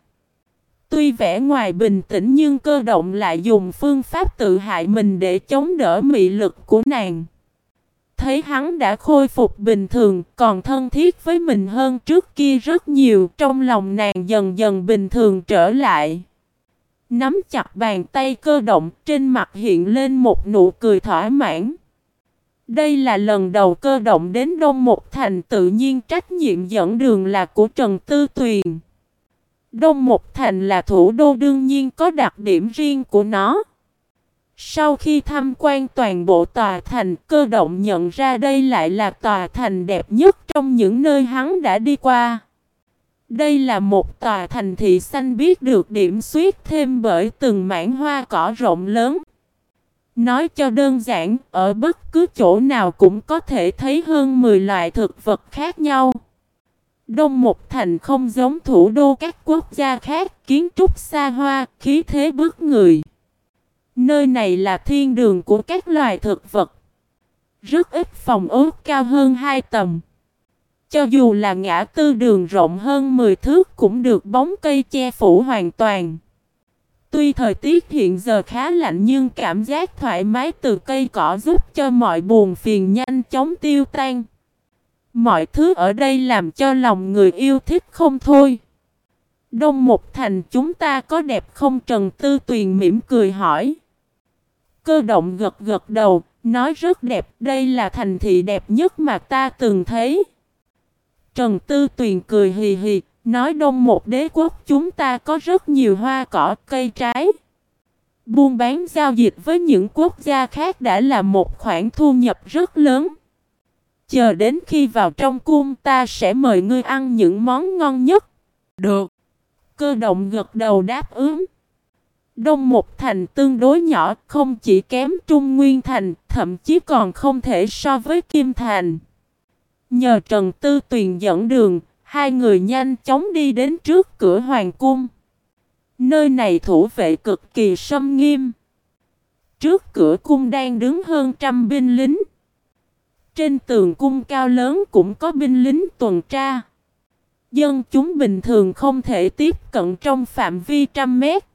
Tuy vẻ ngoài bình tĩnh nhưng cơ động lại dùng phương pháp tự hại mình để chống đỡ mị lực của nàng. Thấy hắn đã khôi phục bình thường, còn thân thiết với mình hơn trước kia rất nhiều, trong lòng nàng dần dần bình thường trở lại. Nắm chặt bàn tay cơ động, trên mặt hiện lên một nụ cười thỏa mãn. Đây là lần đầu cơ động đến Đông Một Thành tự nhiên trách nhiệm dẫn đường là của Trần Tư Tuyền. Đông Một Thành là thủ đô đương nhiên có đặc điểm riêng của nó. Sau khi tham quan toàn bộ tòa thành, cơ động nhận ra đây lại là tòa thành đẹp nhất trong những nơi hắn đã đi qua. Đây là một tòa thành thị xanh biết được điểm xuyết thêm bởi từng mảng hoa cỏ rộng lớn. Nói cho đơn giản, ở bất cứ chỗ nào cũng có thể thấy hơn 10 loại thực vật khác nhau. Đông Mục Thành không giống thủ đô các quốc gia khác, kiến trúc xa hoa, khí thế bước người. Nơi này là thiên đường của các loài thực vật. Rất ít phòng ốt cao hơn hai tầng. Cho dù là ngã tư đường rộng hơn 10 thước cũng được bóng cây che phủ hoàn toàn. Tuy thời tiết hiện giờ khá lạnh nhưng cảm giác thoải mái từ cây cỏ giúp cho mọi buồn phiền nhanh chóng tiêu tan. Mọi thứ ở đây làm cho lòng người yêu thích không thôi. Đông một thành chúng ta có đẹp không Trần Tư Tuyền mỉm cười hỏi. Cơ động gật gật đầu, nói rất đẹp, đây là thành thị đẹp nhất mà ta từng thấy. Trần Tư Tuyền cười hì hì, nói đông một đế quốc chúng ta có rất nhiều hoa cỏ, cây trái. Buôn bán giao dịch với những quốc gia khác đã là một khoản thu nhập rất lớn. Chờ đến khi vào trong cung ta sẽ mời ngươi ăn những món ngon nhất. Được. Cơ động gật đầu đáp ứng. Đông một thành tương đối nhỏ, không chỉ kém Trung Nguyên thành, thậm chí còn không thể so với Kim thành. Nhờ Trần Tư Tuyền dẫn đường, hai người nhanh chóng đi đến trước cửa hoàng cung. Nơi này thủ vệ cực kỳ sâm nghiêm. Trước cửa cung đang đứng hơn trăm binh lính. Trên tường cung cao lớn cũng có binh lính tuần tra. Dân chúng bình thường không thể tiếp cận trong phạm vi trăm mét.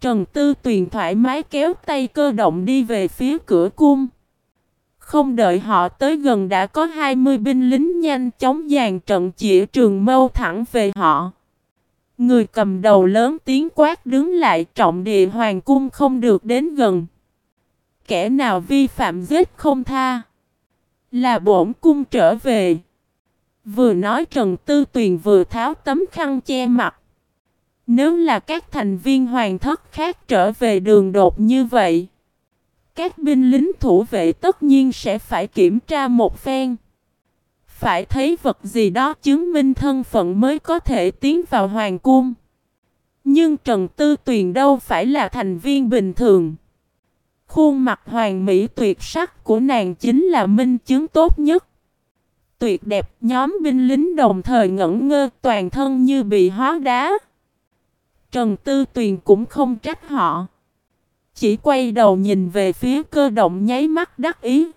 Trần Tư Tuyền thoải mái kéo tay cơ động đi về phía cửa cung. Không đợi họ tới gần đã có 20 binh lính nhanh chóng dàn trận chỉ trường mâu thẳng về họ. Người cầm đầu lớn tiếng quát đứng lại trọng địa hoàng cung không được đến gần. Kẻ nào vi phạm giết không tha. Là bổn cung trở về. Vừa nói Trần Tư Tuyền vừa tháo tấm khăn che mặt. Nếu là các thành viên hoàng thất khác trở về đường đột như vậy. Các binh lính thủ vệ tất nhiên sẽ phải kiểm tra một phen. Phải thấy vật gì đó chứng minh thân phận mới có thể tiến vào hoàng cung. Nhưng Trần Tư Tuyền đâu phải là thành viên bình thường. Khuôn mặt hoàng mỹ tuyệt sắc của nàng chính là minh chứng tốt nhất. Tuyệt đẹp, nhóm binh lính đồng thời ngẩn ngơ, toàn thân như bị hóa đá. Trần Tư Tuyền cũng không trách họ. Chỉ quay đầu nhìn về phía cơ động nháy mắt đắc ý.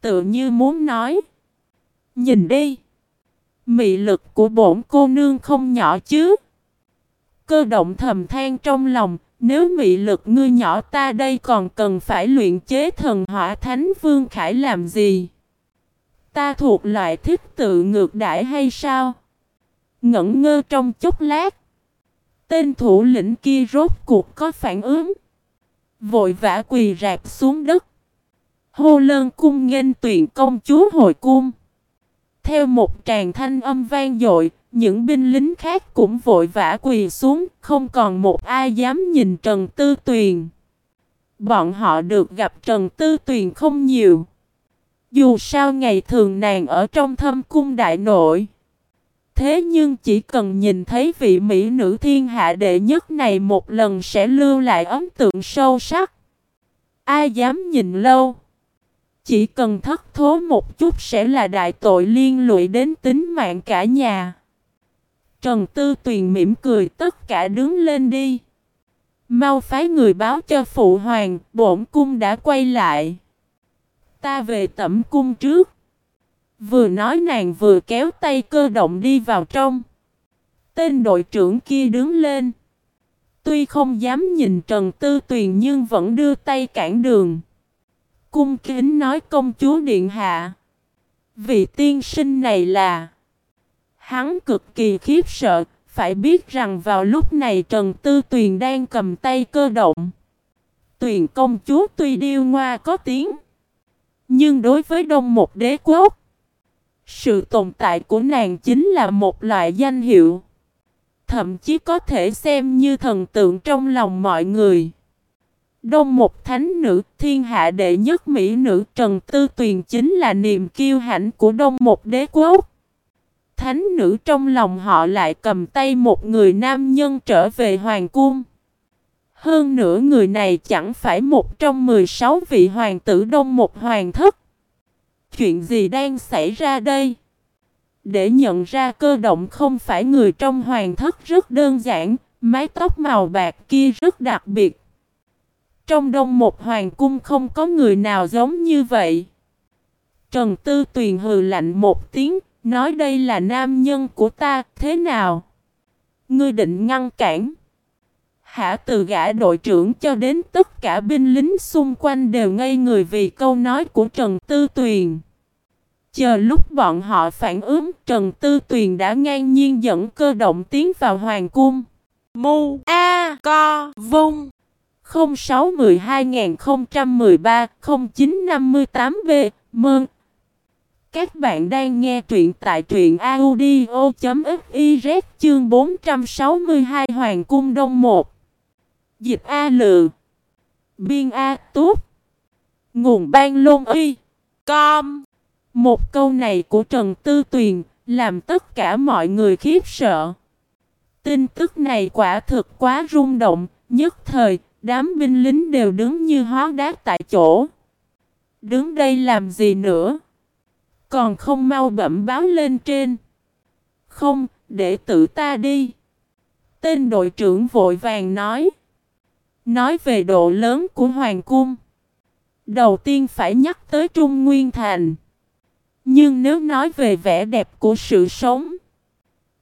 Tự như muốn nói. Nhìn đi. Mị lực của bổn cô nương không nhỏ chứ. Cơ động thầm than trong lòng. Nếu mị lực ngươi nhỏ ta đây còn cần phải luyện chế thần hỏa thánh vương khải làm gì? Ta thuộc loại thích tự ngược đãi hay sao? Ngẩn ngơ trong chốc lát. Tên thủ lĩnh kia rốt cuộc có phản ứng. Vội vã quỳ rạp xuống đất. Hô lơn cung nghênh tuyển công chúa hồi cung. Theo một tràng thanh âm vang dội, những binh lính khác cũng vội vã quỳ xuống, không còn một ai dám nhìn Trần Tư Tuyền. Bọn họ được gặp Trần Tư Tuyền không nhiều. Dù sao ngày thường nàng ở trong thâm cung đại nội. Thế nhưng chỉ cần nhìn thấy vị mỹ nữ thiên hạ đệ nhất này một lần sẽ lưu lại ấn tượng sâu sắc. Ai dám nhìn lâu? Chỉ cần thất thố một chút sẽ là đại tội liên lụy đến tính mạng cả nhà. Trần Tư Tuyền mỉm cười tất cả đứng lên đi. Mau phái người báo cho phụ hoàng, bổn cung đã quay lại. Ta về tẩm cung trước. Vừa nói nàng vừa kéo tay cơ động đi vào trong. Tên đội trưởng kia đứng lên. Tuy không dám nhìn Trần Tư Tuyền nhưng vẫn đưa tay cản đường. Cung kính nói công chúa Điện Hạ. Vị tiên sinh này là... Hắn cực kỳ khiếp sợ, phải biết rằng vào lúc này Trần Tư Tuyền đang cầm tay cơ động. Tuyền công chúa tuy điêu ngoa có tiếng, nhưng đối với đông một đế quốc, sự tồn tại của nàng chính là một loại danh hiệu. Thậm chí có thể xem như thần tượng trong lòng mọi người. Đông một thánh nữ thiên hạ đệ nhất mỹ nữ Trần Tư Tuyền chính là niềm kiêu hãnh của đông một đế quốc. Thánh nữ trong lòng họ lại cầm tay một người nam nhân trở về hoàng cung. Hơn nữa người này chẳng phải một trong 16 vị hoàng tử đông một hoàng thất. Chuyện gì đang xảy ra đây? Để nhận ra cơ động không phải người trong hoàng thất rất đơn giản, mái tóc màu bạc kia rất đặc biệt. Trong đông một hoàng cung không có người nào giống như vậy. Trần Tư Tuyền hừ lạnh một tiếng, nói đây là nam nhân của ta, thế nào? Ngươi định ngăn cản. Hả từ gã đội trưởng cho đến tất cả binh lính xung quanh đều ngây người vì câu nói của Trần Tư Tuyền. Chờ lúc bọn họ phản ứng, Trần Tư Tuyền đã ngang nhiên dẫn cơ động tiến vào hoàng cung. Mu A Co Vung 06-12-013-0958B Mơn các bạn đang nghe truyện tại truyện audio.fiz chương 462 Hoàng cung Đông 1 Dịch A Lự Biên A Túc Nguồn ban lôn y Com Một câu này của Trần Tư Tuyền làm tất cả mọi người khiếp sợ. Tin tức này quả thực quá rung động, nhất thời, đám binh lính đều đứng như hóa đá tại chỗ. Đứng đây làm gì nữa? Còn không mau bẩm báo lên trên. Không, để tự ta đi. Tên đội trưởng vội vàng nói. Nói về độ lớn của Hoàng Cung. Đầu tiên phải nhắc tới Trung Nguyên Thành. Nhưng nếu nói về vẻ đẹp của sự sống.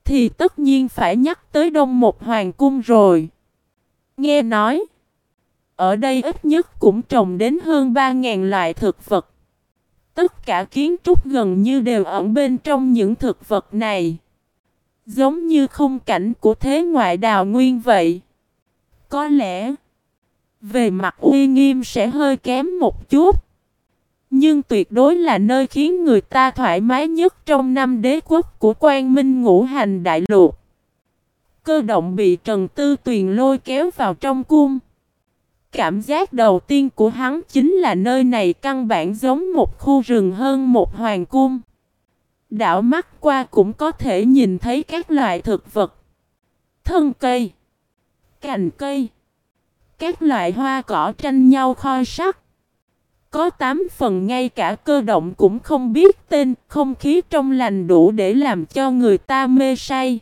Thì tất nhiên phải nhắc tới Đông Một Hoàng Cung rồi. Nghe nói. Ở đây ít nhất cũng trồng đến hơn 3.000 loại thực vật. Tất cả kiến trúc gần như đều ẩn bên trong những thực vật này. Giống như khung cảnh của thế ngoại đào nguyên vậy. Có lẽ, về mặt uy nghiêm sẽ hơi kém một chút. Nhưng tuyệt đối là nơi khiến người ta thoải mái nhất trong năm đế quốc của quan minh ngũ hành đại lục. Cơ động bị Trần Tư Tuyền lôi kéo vào trong cung. Cảm giác đầu tiên của hắn chính là nơi này căn bản giống một khu rừng hơn một hoàng cung. Đảo mắt qua cũng có thể nhìn thấy các loại thực vật, thân cây, cành cây, các loại hoa cỏ tranh nhau khoi sắc. Có tám phần ngay cả cơ động cũng không biết tên, không khí trong lành đủ để làm cho người ta mê say.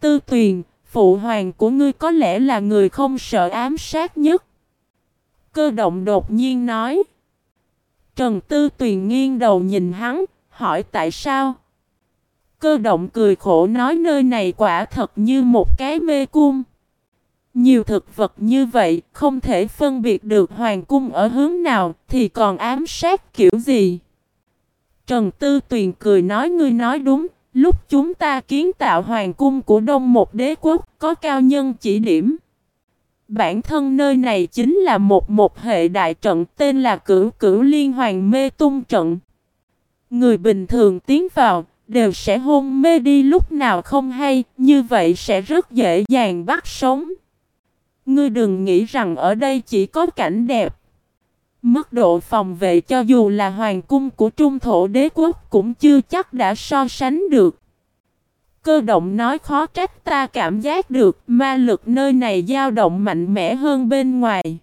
Tư tuyền, phụ hoàng của ngươi có lẽ là người không sợ ám sát nhất. Cơ động đột nhiên nói. Trần Tư Tuyền nghiêng đầu nhìn hắn, hỏi tại sao? Cơ động cười khổ nói nơi này quả thật như một cái mê cung. Nhiều thực vật như vậy, không thể phân biệt được hoàng cung ở hướng nào, thì còn ám sát kiểu gì? Trần Tư Tuyền cười nói ngươi nói đúng, lúc chúng ta kiến tạo hoàng cung của Đông một đế quốc, có cao nhân chỉ điểm. Bản thân nơi này chính là một một hệ đại trận tên là cửu cửu liên hoàng mê tung trận. Người bình thường tiến vào, đều sẽ hôn mê đi lúc nào không hay, như vậy sẽ rất dễ dàng bắt sống. Ngươi đừng nghĩ rằng ở đây chỉ có cảnh đẹp. Mức độ phòng vệ cho dù là hoàng cung của trung thổ đế quốc cũng chưa chắc đã so sánh được. Cơ động nói khó trách ta cảm giác được ma lực nơi này dao động mạnh mẽ hơn bên ngoài.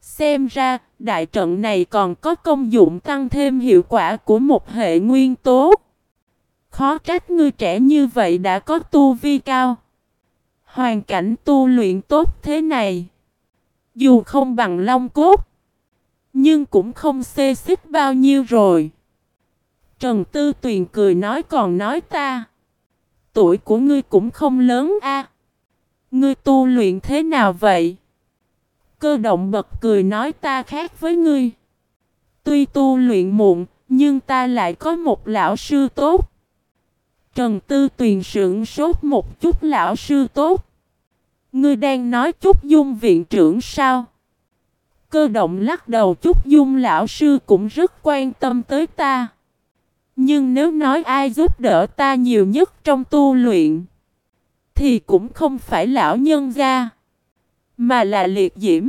Xem ra, đại trận này còn có công dụng tăng thêm hiệu quả của một hệ nguyên tố. Khó trách ngươi trẻ như vậy đã có tu vi cao. Hoàn cảnh tu luyện tốt thế này. Dù không bằng long cốt. Nhưng cũng không xê xích bao nhiêu rồi. Trần Tư Tuyền cười nói còn nói ta. Tuổi của ngươi cũng không lớn a. Ngươi tu luyện thế nào vậy? Cơ động bật cười nói ta khác với ngươi. Tuy tu luyện muộn, nhưng ta lại có một lão sư tốt. Trần Tư Tuyền sững sốt một chút lão sư tốt. Ngươi đang nói chút dung viện trưởng sao? Cơ động lắc đầu chút dung lão sư cũng rất quan tâm tới ta. Nhưng nếu nói ai giúp đỡ ta nhiều nhất trong tu luyện, thì cũng không phải lão nhân gia, mà là liệt diễm.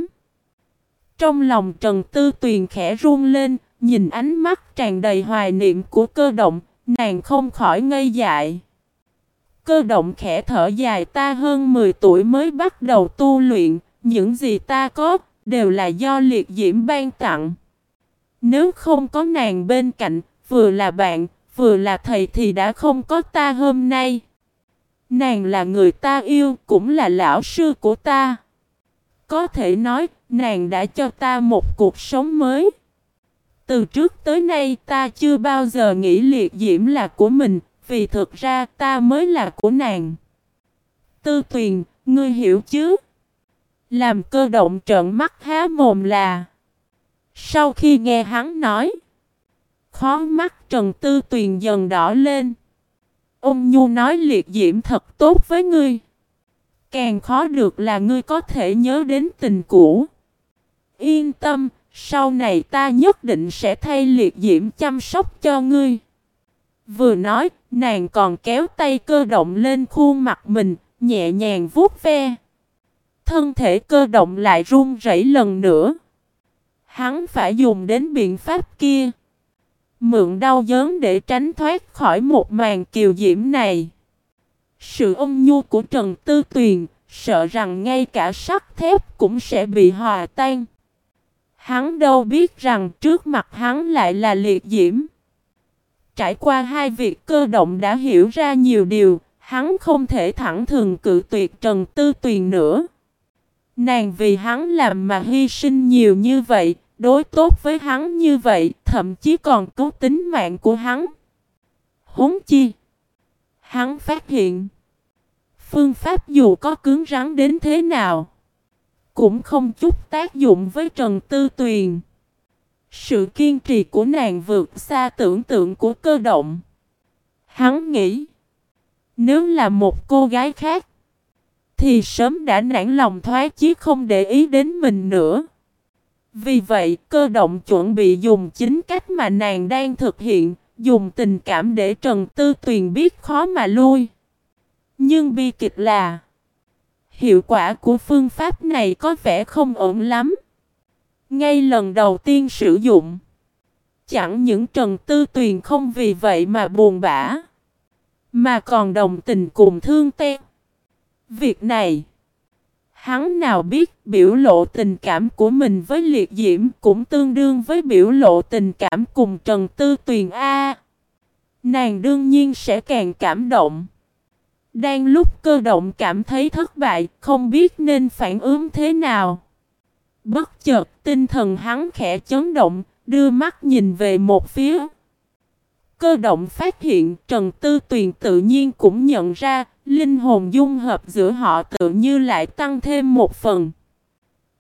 Trong lòng Trần Tư Tuyền khẽ run lên, nhìn ánh mắt tràn đầy hoài niệm của cơ động, nàng không khỏi ngây dại. Cơ động khẽ thở dài ta hơn 10 tuổi mới bắt đầu tu luyện, những gì ta có đều là do liệt diễm ban tặng. Nếu không có nàng bên cạnh, vừa là bạn, vừa là thầy thì đã không có ta hôm nay. Nàng là người ta yêu, cũng là lão sư của ta. có thể nói, nàng đã cho ta một cuộc sống mới. Từ trước tới nay ta chưa bao giờ nghĩ liệt diễm là của mình, vì thực ra ta mới là của nàng. Tư tuyền, ngươi hiểu chứ? Làm cơ động trợn mắt há mồm là. Sau khi nghe hắn nói, khó mắt Trần Tư Tuyền dần đỏ lên. Ông Nhu nói liệt diễm thật tốt với ngươi. Càng khó được là ngươi có thể nhớ đến tình cũ. Yên tâm, sau này ta nhất định sẽ thay liệt diễm chăm sóc cho ngươi. Vừa nói, nàng còn kéo tay cơ động lên khuôn mặt mình, nhẹ nhàng vuốt ve. Thân thể cơ động lại run rẩy lần nữa. Hắn phải dùng đến biện pháp kia. Mượn đau đớn để tránh thoát khỏi một màn kiều diễm này. Sự ôn nhu của Trần Tư Tuyền, sợ rằng ngay cả sắt thép cũng sẽ bị hòa tan. Hắn đâu biết rằng trước mặt hắn lại là liệt diễm. Trải qua hai việc cơ động đã hiểu ra nhiều điều, hắn không thể thẳng thường cự tuyệt Trần Tư Tuyền nữa. Nàng vì hắn làm mà hy sinh nhiều như vậy, đối tốt với hắn như vậy, thậm chí còn cứu tính mạng của hắn. Huống chi, hắn phát hiện, phương pháp dù có cứng rắn đến thế nào, cũng không chút tác dụng với Trần Tư Tuyền. Sự kiên trì của nàng vượt xa tưởng tượng của cơ động. Hắn nghĩ, nếu là một cô gái khác, thì sớm đã nản lòng thoái chí không để ý đến mình nữa. Vì vậy, cơ động chuẩn bị dùng chính cách mà nàng đang thực hiện, dùng tình cảm để Trần Tư Tuyền biết khó mà lui. Nhưng bi kịch là, hiệu quả của phương pháp này có vẻ không ổn lắm. Ngay lần đầu tiên sử dụng, chẳng những Trần Tư Tuyền không vì vậy mà buồn bã, mà còn đồng tình cùng thương tên Việc này, hắn nào biết biểu lộ tình cảm của mình với liệt diễm cũng tương đương với biểu lộ tình cảm cùng Trần Tư Tuyền A. Nàng đương nhiên sẽ càng cảm động. Đang lúc cơ động cảm thấy thất bại, không biết nên phản ứng thế nào. Bất chợt tinh thần hắn khẽ chấn động, đưa mắt nhìn về một phía. Cơ động phát hiện Trần Tư Tuyền tự nhiên cũng nhận ra linh hồn dung hợp giữa họ tự như lại tăng thêm một phần.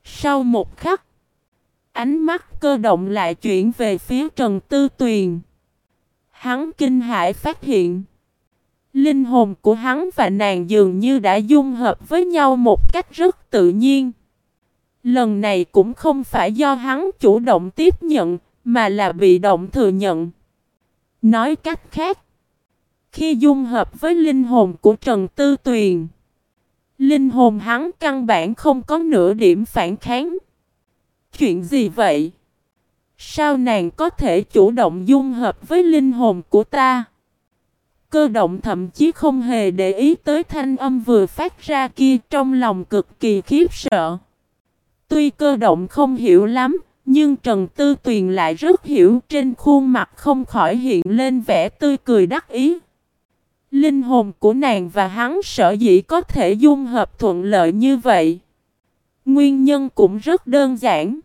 Sau một khắc, ánh mắt cơ động lại chuyển về phía Trần Tư Tuyền. Hắn kinh hãi phát hiện. Linh hồn của hắn và nàng dường như đã dung hợp với nhau một cách rất tự nhiên. Lần này cũng không phải do hắn chủ động tiếp nhận, mà là bị động thừa nhận. Nói cách khác, khi dung hợp với linh hồn của Trần Tư Tuyền, linh hồn hắn căn bản không có nửa điểm phản kháng. Chuyện gì vậy? Sao nàng có thể chủ động dung hợp với linh hồn của ta? Cơ động thậm chí không hề để ý tới thanh âm vừa phát ra kia trong lòng cực kỳ khiếp sợ. Tuy cơ động không hiểu lắm, nhưng Trần Tư Tuyền lại rất hiểu trên khuôn mặt không khỏi hiện lên vẻ tươi cười đắc ý. Linh hồn của nàng và hắn sở dĩ có thể dung hợp thuận lợi như vậy. Nguyên nhân cũng rất đơn giản.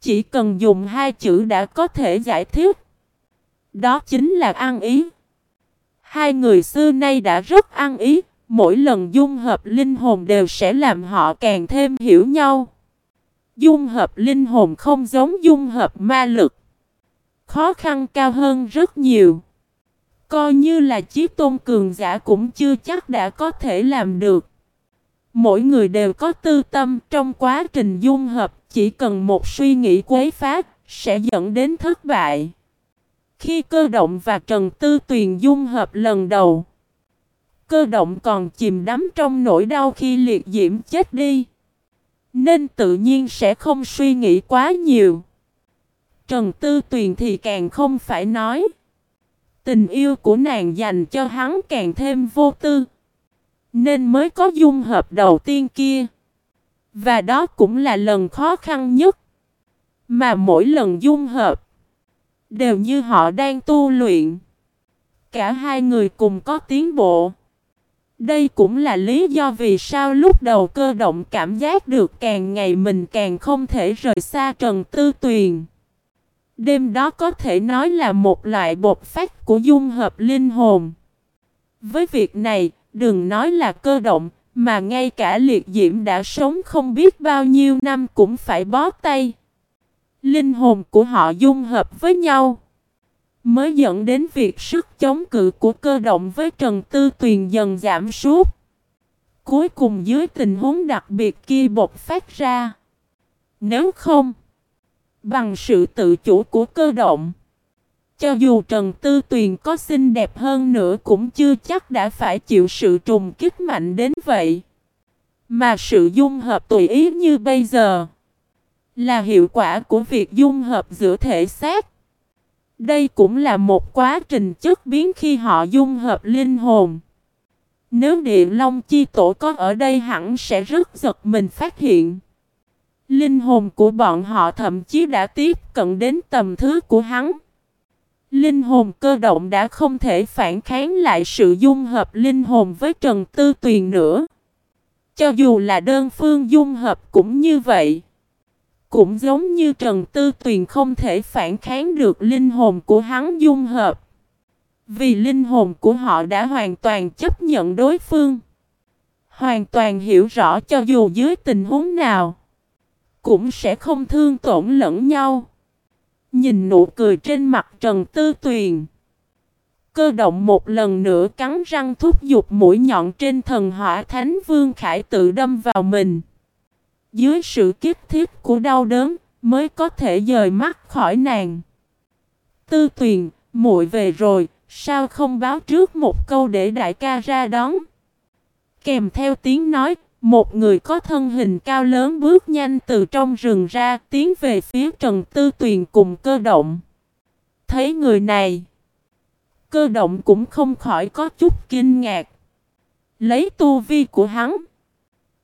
Chỉ cần dùng hai chữ đã có thể giải thích. Đó chính là ăn ý. Hai người xưa nay đã rất ăn ý, mỗi lần dung hợp linh hồn đều sẽ làm họ càng thêm hiểu nhau. Dung hợp linh hồn không giống dung hợp ma lực. Khó khăn cao hơn rất nhiều. Coi như là chiếc tôn cường giả cũng chưa chắc đã có thể làm được. Mỗi người đều có tư tâm trong quá trình dung hợp chỉ cần một suy nghĩ quấy phá sẽ dẫn đến thất bại. Khi cơ động và Trần Tư Tuyền dung hợp lần đầu, cơ động còn chìm đắm trong nỗi đau khi liệt diễm chết đi. Nên tự nhiên sẽ không suy nghĩ quá nhiều. Trần Tư Tuyền thì càng không phải nói. Tình yêu của nàng dành cho hắn càng thêm vô tư. Nên mới có dung hợp đầu tiên kia. Và đó cũng là lần khó khăn nhất. Mà mỗi lần dung hợp. Đều như họ đang tu luyện. Cả hai người cùng có tiến bộ. Đây cũng là lý do vì sao lúc đầu cơ động cảm giác được càng ngày mình càng không thể rời xa Trần Tư Tuyền. Đêm đó có thể nói là một loại bột phát của dung hợp linh hồn. Với việc này, đừng nói là cơ động, mà ngay cả liệt diễm đã sống không biết bao nhiêu năm cũng phải bó tay. Linh hồn của họ dung hợp với nhau. Mới dẫn đến việc sức chống cự của cơ động với Trần Tư Tuyền dần giảm sút. Cuối cùng dưới tình huống đặc biệt kia bộc phát ra. Nếu không, bằng sự tự chủ của cơ động, cho dù Trần Tư Tuyền có xinh đẹp hơn nữa cũng chưa chắc đã phải chịu sự trùng kích mạnh đến vậy. Mà sự dung hợp tùy ý như bây giờ là hiệu quả của việc dung hợp giữa thể xác. Đây cũng là một quá trình chất biến khi họ dung hợp linh hồn. Nếu địa long chi tổ có ở đây hẳn sẽ rất giật mình phát hiện. Linh hồn của bọn họ thậm chí đã tiếp cận đến tầm thứ của hắn. Linh hồn cơ động đã không thể phản kháng lại sự dung hợp linh hồn với Trần Tư Tuyền nữa. Cho dù là đơn phương dung hợp cũng như vậy. Cũng giống như Trần Tư Tuyền không thể phản kháng được linh hồn của hắn dung hợp. Vì linh hồn của họ đã hoàn toàn chấp nhận đối phương. Hoàn toàn hiểu rõ cho dù dưới tình huống nào. Cũng sẽ không thương tổn lẫn nhau. Nhìn nụ cười trên mặt Trần Tư Tuyền. Cơ động một lần nữa cắn răng thúc giục mũi nhọn trên thần hỏa Thánh Vương Khải tự đâm vào mình. Dưới sự kiếp thiết của đau đớn, mới có thể rời mắt khỏi nàng. Tư Tuyền, muội về rồi, sao không báo trước một câu để đại ca ra đón? Kèm theo tiếng nói, một người có thân hình cao lớn bước nhanh từ trong rừng ra, tiến về phía Trần Tư Tuyền cùng cơ động. Thấy người này, cơ động cũng không khỏi có chút kinh ngạc. Lấy tu vi của hắn,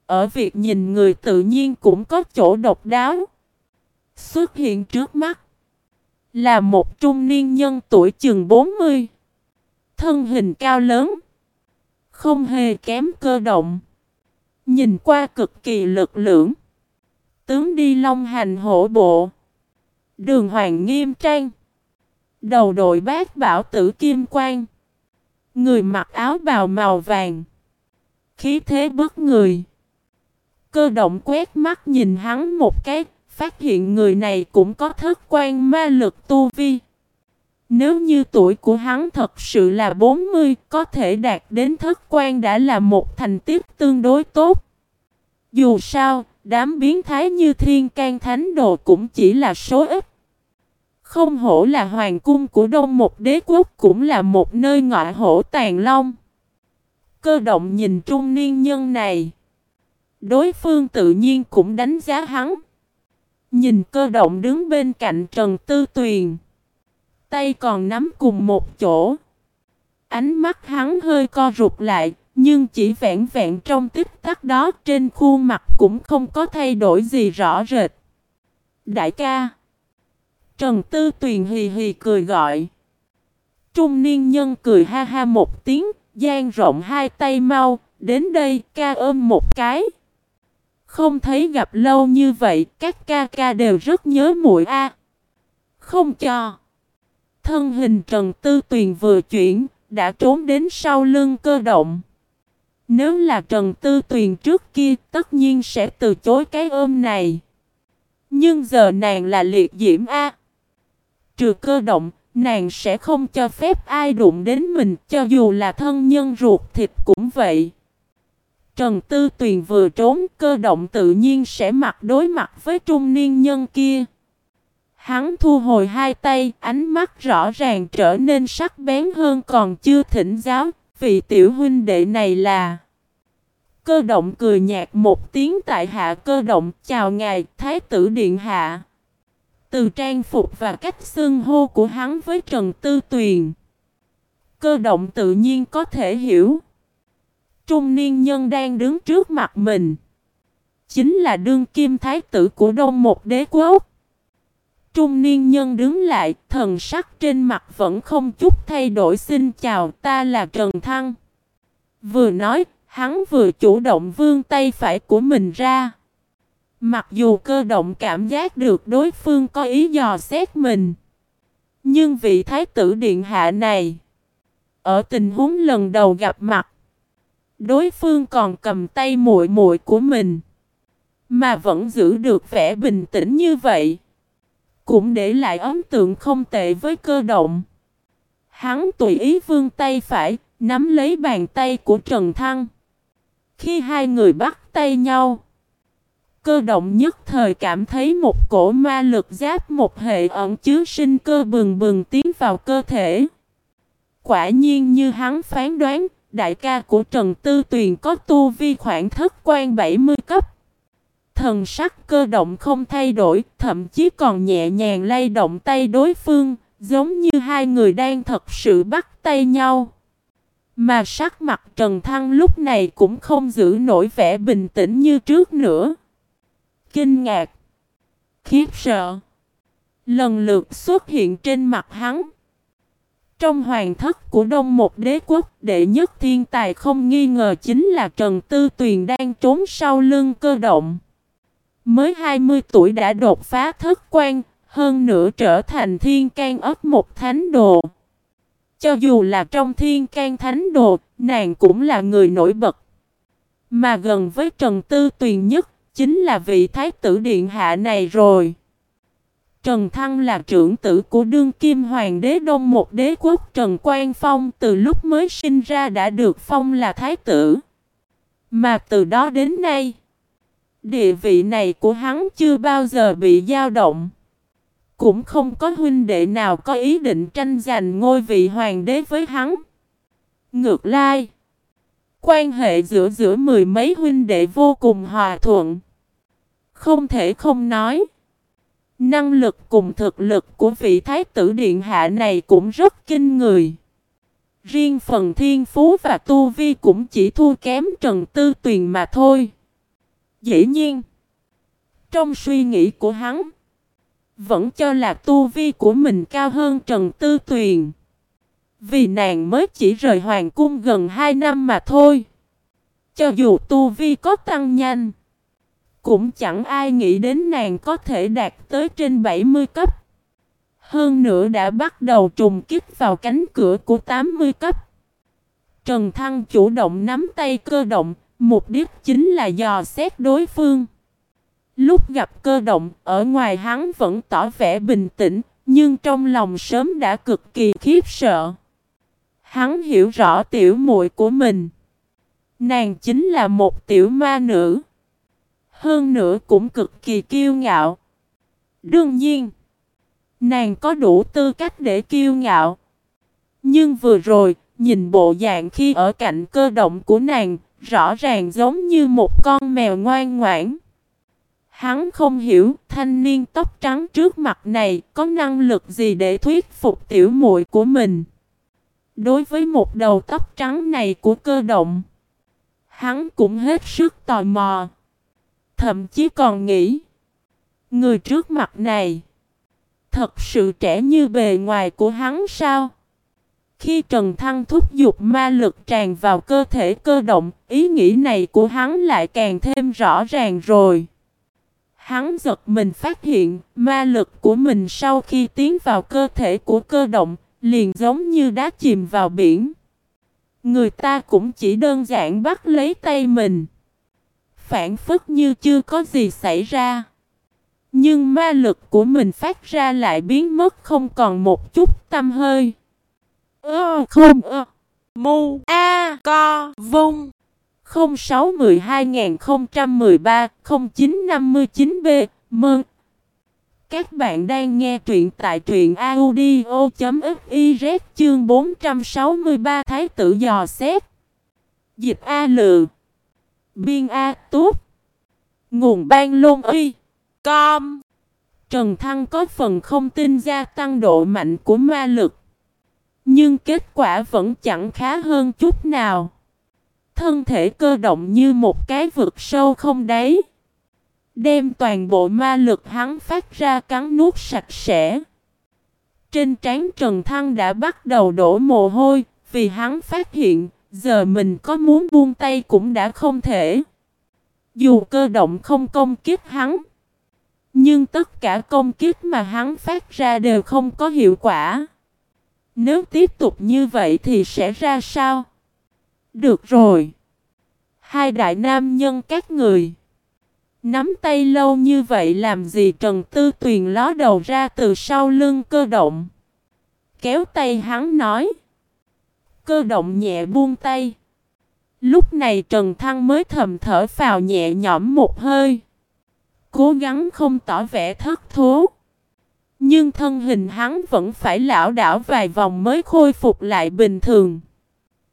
ở việc nhìn người tự nhiên cũng có chỗ độc đáo. Xuất hiện trước mắt, là một trung niên nhân tuổi chừng 40. Thân hình cao lớn, không hề kém cơ động. Nhìn qua cực kỳ lực lưỡng. Tướng đi long hành hổ bộ. Đường hoàng nghiêm trang. Đầu đội bát bảo tử kim quang. Người mặc áo bào màu vàng. Khí thế bức người. Cơ động quét mắt nhìn hắn một cái. Phát hiện người này cũng có thất quan ma lực tu vi. Nếu như tuổi của hắn thật sự là 40, có thể đạt đến thất quan đã là một thành tích tương đối tốt. Dù sao, đám biến thái như thiên can thánh đồ cũng chỉ là số ít. Không hổ là hoàng cung của đông một đế quốc cũng là một nơi ngọa hổ tàn long. Cơ động nhìn trung niên nhân này. Đối phương tự nhiên cũng đánh giá hắn. Nhìn cơ động đứng bên cạnh Trần Tư Tuyền. Tay còn nắm cùng một chỗ. Ánh mắt hắn hơi co rụt lại, nhưng chỉ vẹn vẹn trong tích tắc đó trên khuôn mặt cũng không có thay đổi gì rõ rệt. Đại ca. Trần Tư Tuyền hì hì cười gọi. Trung niên nhân cười ha ha một tiếng, dang rộng hai tay mau, đến đây ca ôm một cái. Không thấy gặp lâu như vậy, các ca ca đều rất nhớ muội a. Không cho. Thân hình Trần Tư Tuyền vừa chuyển, đã trốn đến sau lưng cơ động. Nếu là Trần Tư Tuyền trước kia, tất nhiên sẽ từ chối cái ôm này. Nhưng giờ nàng là liệt diễm A. Trừ cơ động, nàng sẽ không cho phép ai đụng đến mình, cho dù là thân nhân ruột thịt cũng vậy. Trần Tư Tuyền vừa trốn, cơ động tự nhiên sẽ mặt đối mặt với trung niên nhân kia. Hắn thu hồi hai tay, ánh mắt rõ ràng trở nên sắc bén hơn còn chưa thỉnh giáo, vị tiểu huynh đệ này là... Cơ động cười nhạt một tiếng tại hạ cơ động chào ngài Thái tử Điện Hạ. Từ trang phục và cách xưng hô của hắn với Trần Tư Tuyền. Cơ động tự nhiên có thể hiểu. Trung niên nhân đang đứng trước mặt mình. Chính là đương kim thái tử của đông một đế quốc. Trung niên nhân đứng lại, thần sắc trên mặt vẫn không chút thay đổi xin chào ta là Trần Thăng. Vừa nói, hắn vừa chủ động vươn tay phải của mình ra. Mặc dù cơ động cảm giác được đối phương có ý dò xét mình. Nhưng vị thái tử điện hạ này, ở tình huống lần đầu gặp mặt, đối phương còn cầm tay muội muội của mình, mà vẫn giữ được vẻ bình tĩnh như vậy, cũng để lại ấn tượng không tệ với cơ động. Hắn tùy ý vươn tay phải, nắm lấy bàn tay của Trần Thăng. Khi hai người bắt tay nhau, cơ động nhất thời cảm thấy một cổ ma lực giáp một hệ ẩn chứa sinh cơ bừng bừng tiến vào cơ thể. Quả nhiên như hắn phán đoán, đại ca của Trần Tư Tuyền có tu vi khoảng thất quan 70 cấp. Thần sắc cơ động không thay đổi, thậm chí còn nhẹ nhàng lay động tay đối phương, giống như hai người đang thật sự bắt tay nhau. Mà sắc mặt Trần Thăng lúc này cũng không giữ nổi vẻ bình tĩnh như trước nữa. Kinh ngạc, khiếp sợ, lần lượt xuất hiện trên mặt hắn. Trong hoàng thất của Đông một đế quốc, đệ nhất thiên tài không nghi ngờ chính là Trần Tư Tuyền đang trốn sau lưng cơ động. Mới 20 tuổi đã đột phá thất quan, hơn nữa trở thành thiên can ấp một thánh đồ. Cho dù là trong thiên can thánh đồ, nàng cũng là người nổi bật. Mà gần với Trần Tư Tuyền nhất, chính là vị thái tử điện hạ này rồi. Trần Thăng là trưởng tử của đương kim hoàng đế đông một đế quốc Trần Quang Phong từ lúc mới sinh ra đã được phong là thái tử. Mà từ đó đến nay, địa vị này của hắn chưa bao giờ bị dao động. Cũng không có huynh đệ nào có ý định tranh giành ngôi vị hoàng đế với hắn. Ngược lại, quan hệ giữa giữa mười mấy huynh đệ vô cùng hòa thuận. Không thể không nói. Năng lực cùng thực lực của vị thái tử điện hạ này cũng rất kinh người. Riêng phần thiên phú và tu vi cũng chỉ thua kém Trần Tư Tuyền mà thôi. Dĩ nhiên, trong suy nghĩ của hắn, vẫn cho là tu vi của mình cao hơn Trần Tư Tuyền. Vì nàng mới chỉ rời hoàng cung gần 2 năm mà thôi. Cho dù tu vi có tăng nhanh, cũng chẳng ai nghĩ đến nàng có thể đạt tới trên 70 cấp. Hơn nữa đã bắt đầu trùng kích vào cánh cửa của 80 cấp. Trần Thăng chủ động nắm tay cơ động, mục đích chính là dò xét đối phương. Lúc gặp cơ động, ở ngoài hắn vẫn tỏ vẻ bình tĩnh, nhưng trong lòng sớm đã cực kỳ khiếp sợ. Hắn hiểu rõ tiểu muội của mình. Nàng chính là một tiểu ma nữ. Hơn nữa cũng cực kỳ kiêu ngạo. Đương nhiên, nàng có đủ tư cách để kiêu ngạo. Nhưng vừa rồi, nhìn bộ dạng khi ở cạnh cơ động của nàng, rõ ràng giống như một con mèo ngoan ngoãn. Hắn không hiểu thanh niên tóc trắng trước mặt này có năng lực gì để thuyết phục tiểu muội của mình. Đối với một đầu tóc trắng này của cơ động, hắn cũng hết sức tò mò. Thậm chí còn nghĩ, người trước mặt này, thật sự trẻ như bề ngoài của hắn sao? Khi Trần Thăng thúc giục ma lực tràn vào cơ thể cơ động, ý nghĩ này của hắn lại càng thêm rõ ràng rồi. Hắn giật mình phát hiện, ma lực của mình sau khi tiến vào cơ thể của cơ động, liền giống như đá chìm vào biển. Người ta cũng chỉ đơn giản bắt lấy tay mình. Phản phức như chưa có gì xảy ra. Nhưng ma lực của mình phát ra lại biến mất không còn một chút tâm hơi. Ơ, không, ơ. Mu, A, Co, Vung 06-12-013-0959B Mừng Các bạn đang nghe truyện tại truyện audio.fiz chương 463 Thái tử dò xét Dịch A Lự Biên A túc. Nguồn ban lôn uy Com. Trần Thăng có phần không tin gia tăng độ mạnh của ma lực. Nhưng kết quả vẫn chẳng khá hơn chút nào. Thân thể cơ động như một cái vực sâu không đáy. Đem toàn bộ ma lực hắn phát ra cắn nuốt sạch sẽ. Trên trán Trần Thăng đã bắt đầu đổ mồ hôi, vì hắn phát hiện, giờ mình có muốn buông tay cũng đã không thể. Dù cơ động không công kích hắn, nhưng tất cả công kích mà hắn phát ra đều không có hiệu quả. Nếu tiếp tục như vậy thì sẽ ra sao? Được rồi. Hai đại nam nhân các người. Nắm tay lâu như vậy làm gì Trần Tư Tuyền ló đầu ra từ sau lưng cơ động. Kéo tay hắn nói. Cơ động nhẹ buông tay. Lúc này Trần Thăng mới thầm thở vào nhẹ nhõm một hơi. Cố gắng không tỏ vẻ thất thố. Nhưng thân hình hắn vẫn phải lão đảo vài vòng mới khôi phục lại bình thường.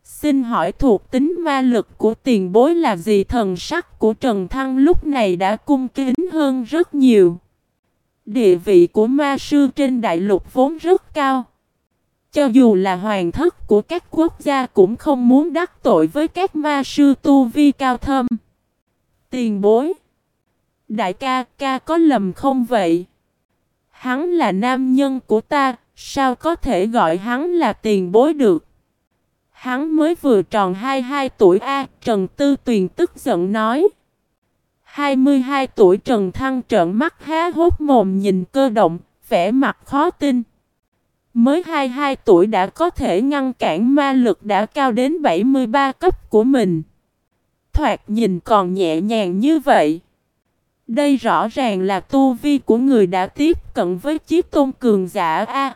Xin hỏi thuộc tính ma lực của tiền bối là gì thần sắc của Trần Thăng lúc này đã cung kính hơn rất nhiều. Địa vị của ma sư trên đại lục vốn rất cao. Cho dù là hoàng thất của các quốc gia cũng không muốn đắc tội với các ma sư tu vi cao thâm. Tiền bối. Đại ca, ca có lầm không vậy? Hắn là nam nhân của ta, sao có thể gọi hắn là tiền bối được? Hắn mới vừa tròn 22 tuổi A, Trần Tư Tuyền tức giận nói. 22 tuổi Trần Thăng trợn mắt há hốt mồm nhìn cơ động, vẻ mặt khó tin. Mới 22 tuổi đã có thể ngăn cản ma lực đã cao đến 73 cấp của mình. Thoạt nhìn còn nhẹ nhàng như vậy. Đây rõ ràng là tu vi của người đã tiếp cận với chiếc tôn cường giả A.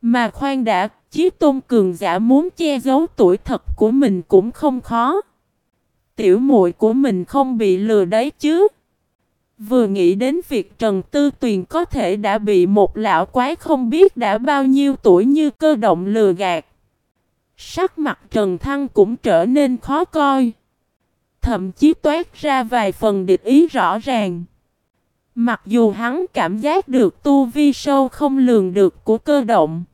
Mà khoan đã, chiếc tôn cường giả muốn che giấu tuổi thật của mình cũng không khó. Tiểu muội của mình không bị lừa đấy chứ. Vừa nghĩ đến việc Trần Tư Tuyền có thể đã bị một lão quái không biết đã bao nhiêu tuổi như cơ động lừa gạt. Sắc mặt Trần Thăng cũng trở nên khó coi. Thậm chí toát ra vài phần địch ý rõ ràng. Mặc dù hắn cảm giác được tu vi sâu không lường được của cơ động.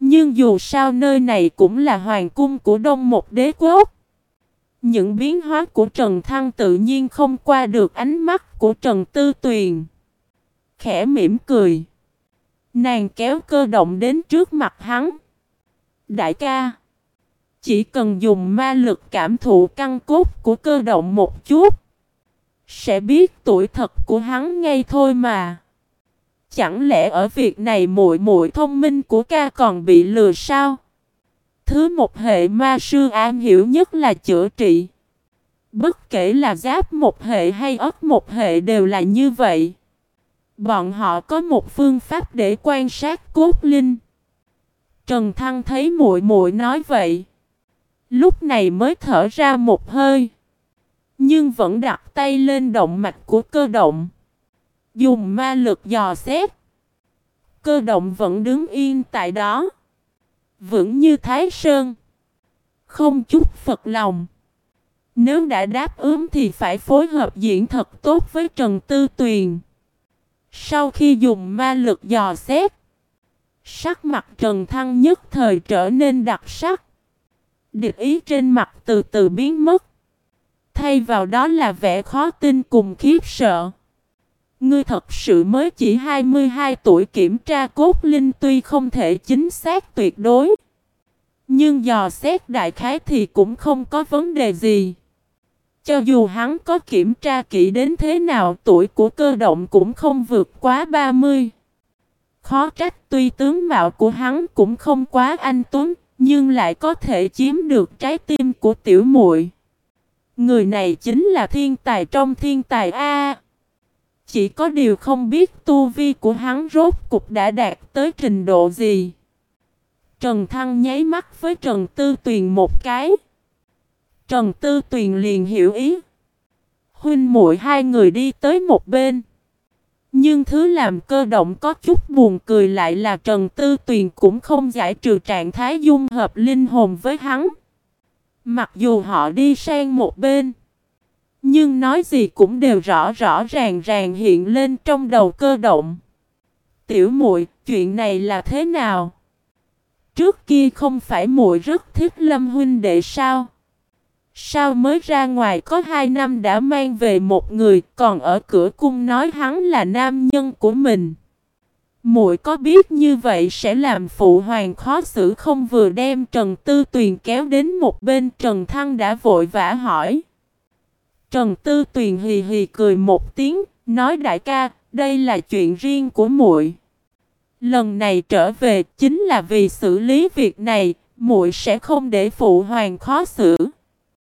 Nhưng dù sao nơi này cũng là hoàng cung của đông một đế quốc. Những biến hóa của Trần Thăng tự nhiên không qua được ánh mắt của Trần Tư Tuyền. Khẽ mỉm cười. Nàng kéo cơ động đến trước mặt hắn. Đại ca. Chỉ cần dùng ma lực cảm thụ căn cốt của cơ động một chút. Sẽ biết tuổi thật của hắn ngay thôi mà. Chẳng lẽ ở việc này muội muội thông minh của ca còn bị lừa sao? Thứ một hệ ma sư an hiểu nhất là chữa trị. Bất kể là giáp một hệ hay ớt một hệ đều là như vậy. Bọn họ có một phương pháp để quan sát cốt linh. Trần Thăng thấy muội muội nói vậy, lúc này mới thở ra một hơi, nhưng vẫn đặt tay lên động mạch của cơ động, dùng ma lực dò xét. Cơ động vẫn đứng yên tại đó, vững như Thái Sơn, không chút phật lòng. Nếu đã đáp ứng thì phải phối hợp diễn thật tốt với Trần Tư Tuyền. Sau khi dùng ma lực dò xét, sắc mặt Trần Thăng nhất thời trở nên đặc sắc. Địch ý trên mặt từ từ biến mất. Thay vào đó là vẻ khó tin cùng khiếp sợ. Ngươi thật sự mới chỉ 22 tuổi kiểm tra cốt linh tuy không thể chính xác tuyệt đối. Nhưng dò xét đại khái thì cũng không có vấn đề gì. Cho dù hắn có kiểm tra kỹ đến thế nào tuổi của cơ động cũng không vượt quá 30. Khó trách tuy tướng mạo của hắn cũng không quá anh tuấn, nhưng lại có thể chiếm được trái tim của tiểu muội. Người này chính là thiên tài trong thiên tài A. Chỉ có điều không biết tu vi của hắn rốt cục đã đạt tới trình độ gì. Trần Thăng nháy mắt với Trần Tư Tuyền một cái. Trần Tư Tuyền liền hiểu ý. Huynh muội hai người đi tới một bên. Nhưng thứ làm cơ động có chút buồn cười lại là Trần Tư Tuyền cũng không giải trừ trạng thái dung hợp linh hồn với hắn. Mặc dù họ đi sang một bên. Nhưng nói gì cũng đều rõ rõ ràng ràng hiện lên trong đầu cơ động. Tiểu muội, chuyện này là thế nào? Trước kia không phải muội rất thích Lâm huynh đệ sao? Sao mới ra ngoài có hai năm đã mang về một người, còn ở cửa cung nói hắn là nam nhân của mình. muội có biết như vậy sẽ làm phụ hoàng khó xử không vừa đem Trần Tư Tuyền kéo đến một bên Trần Thăng đã vội vã hỏi. Trần Tư Tuyền hì hì cười một tiếng, nói đại ca, đây là chuyện riêng của muội. Lần này trở về chính là vì xử lý việc này, muội sẽ không để phụ hoàng khó xử.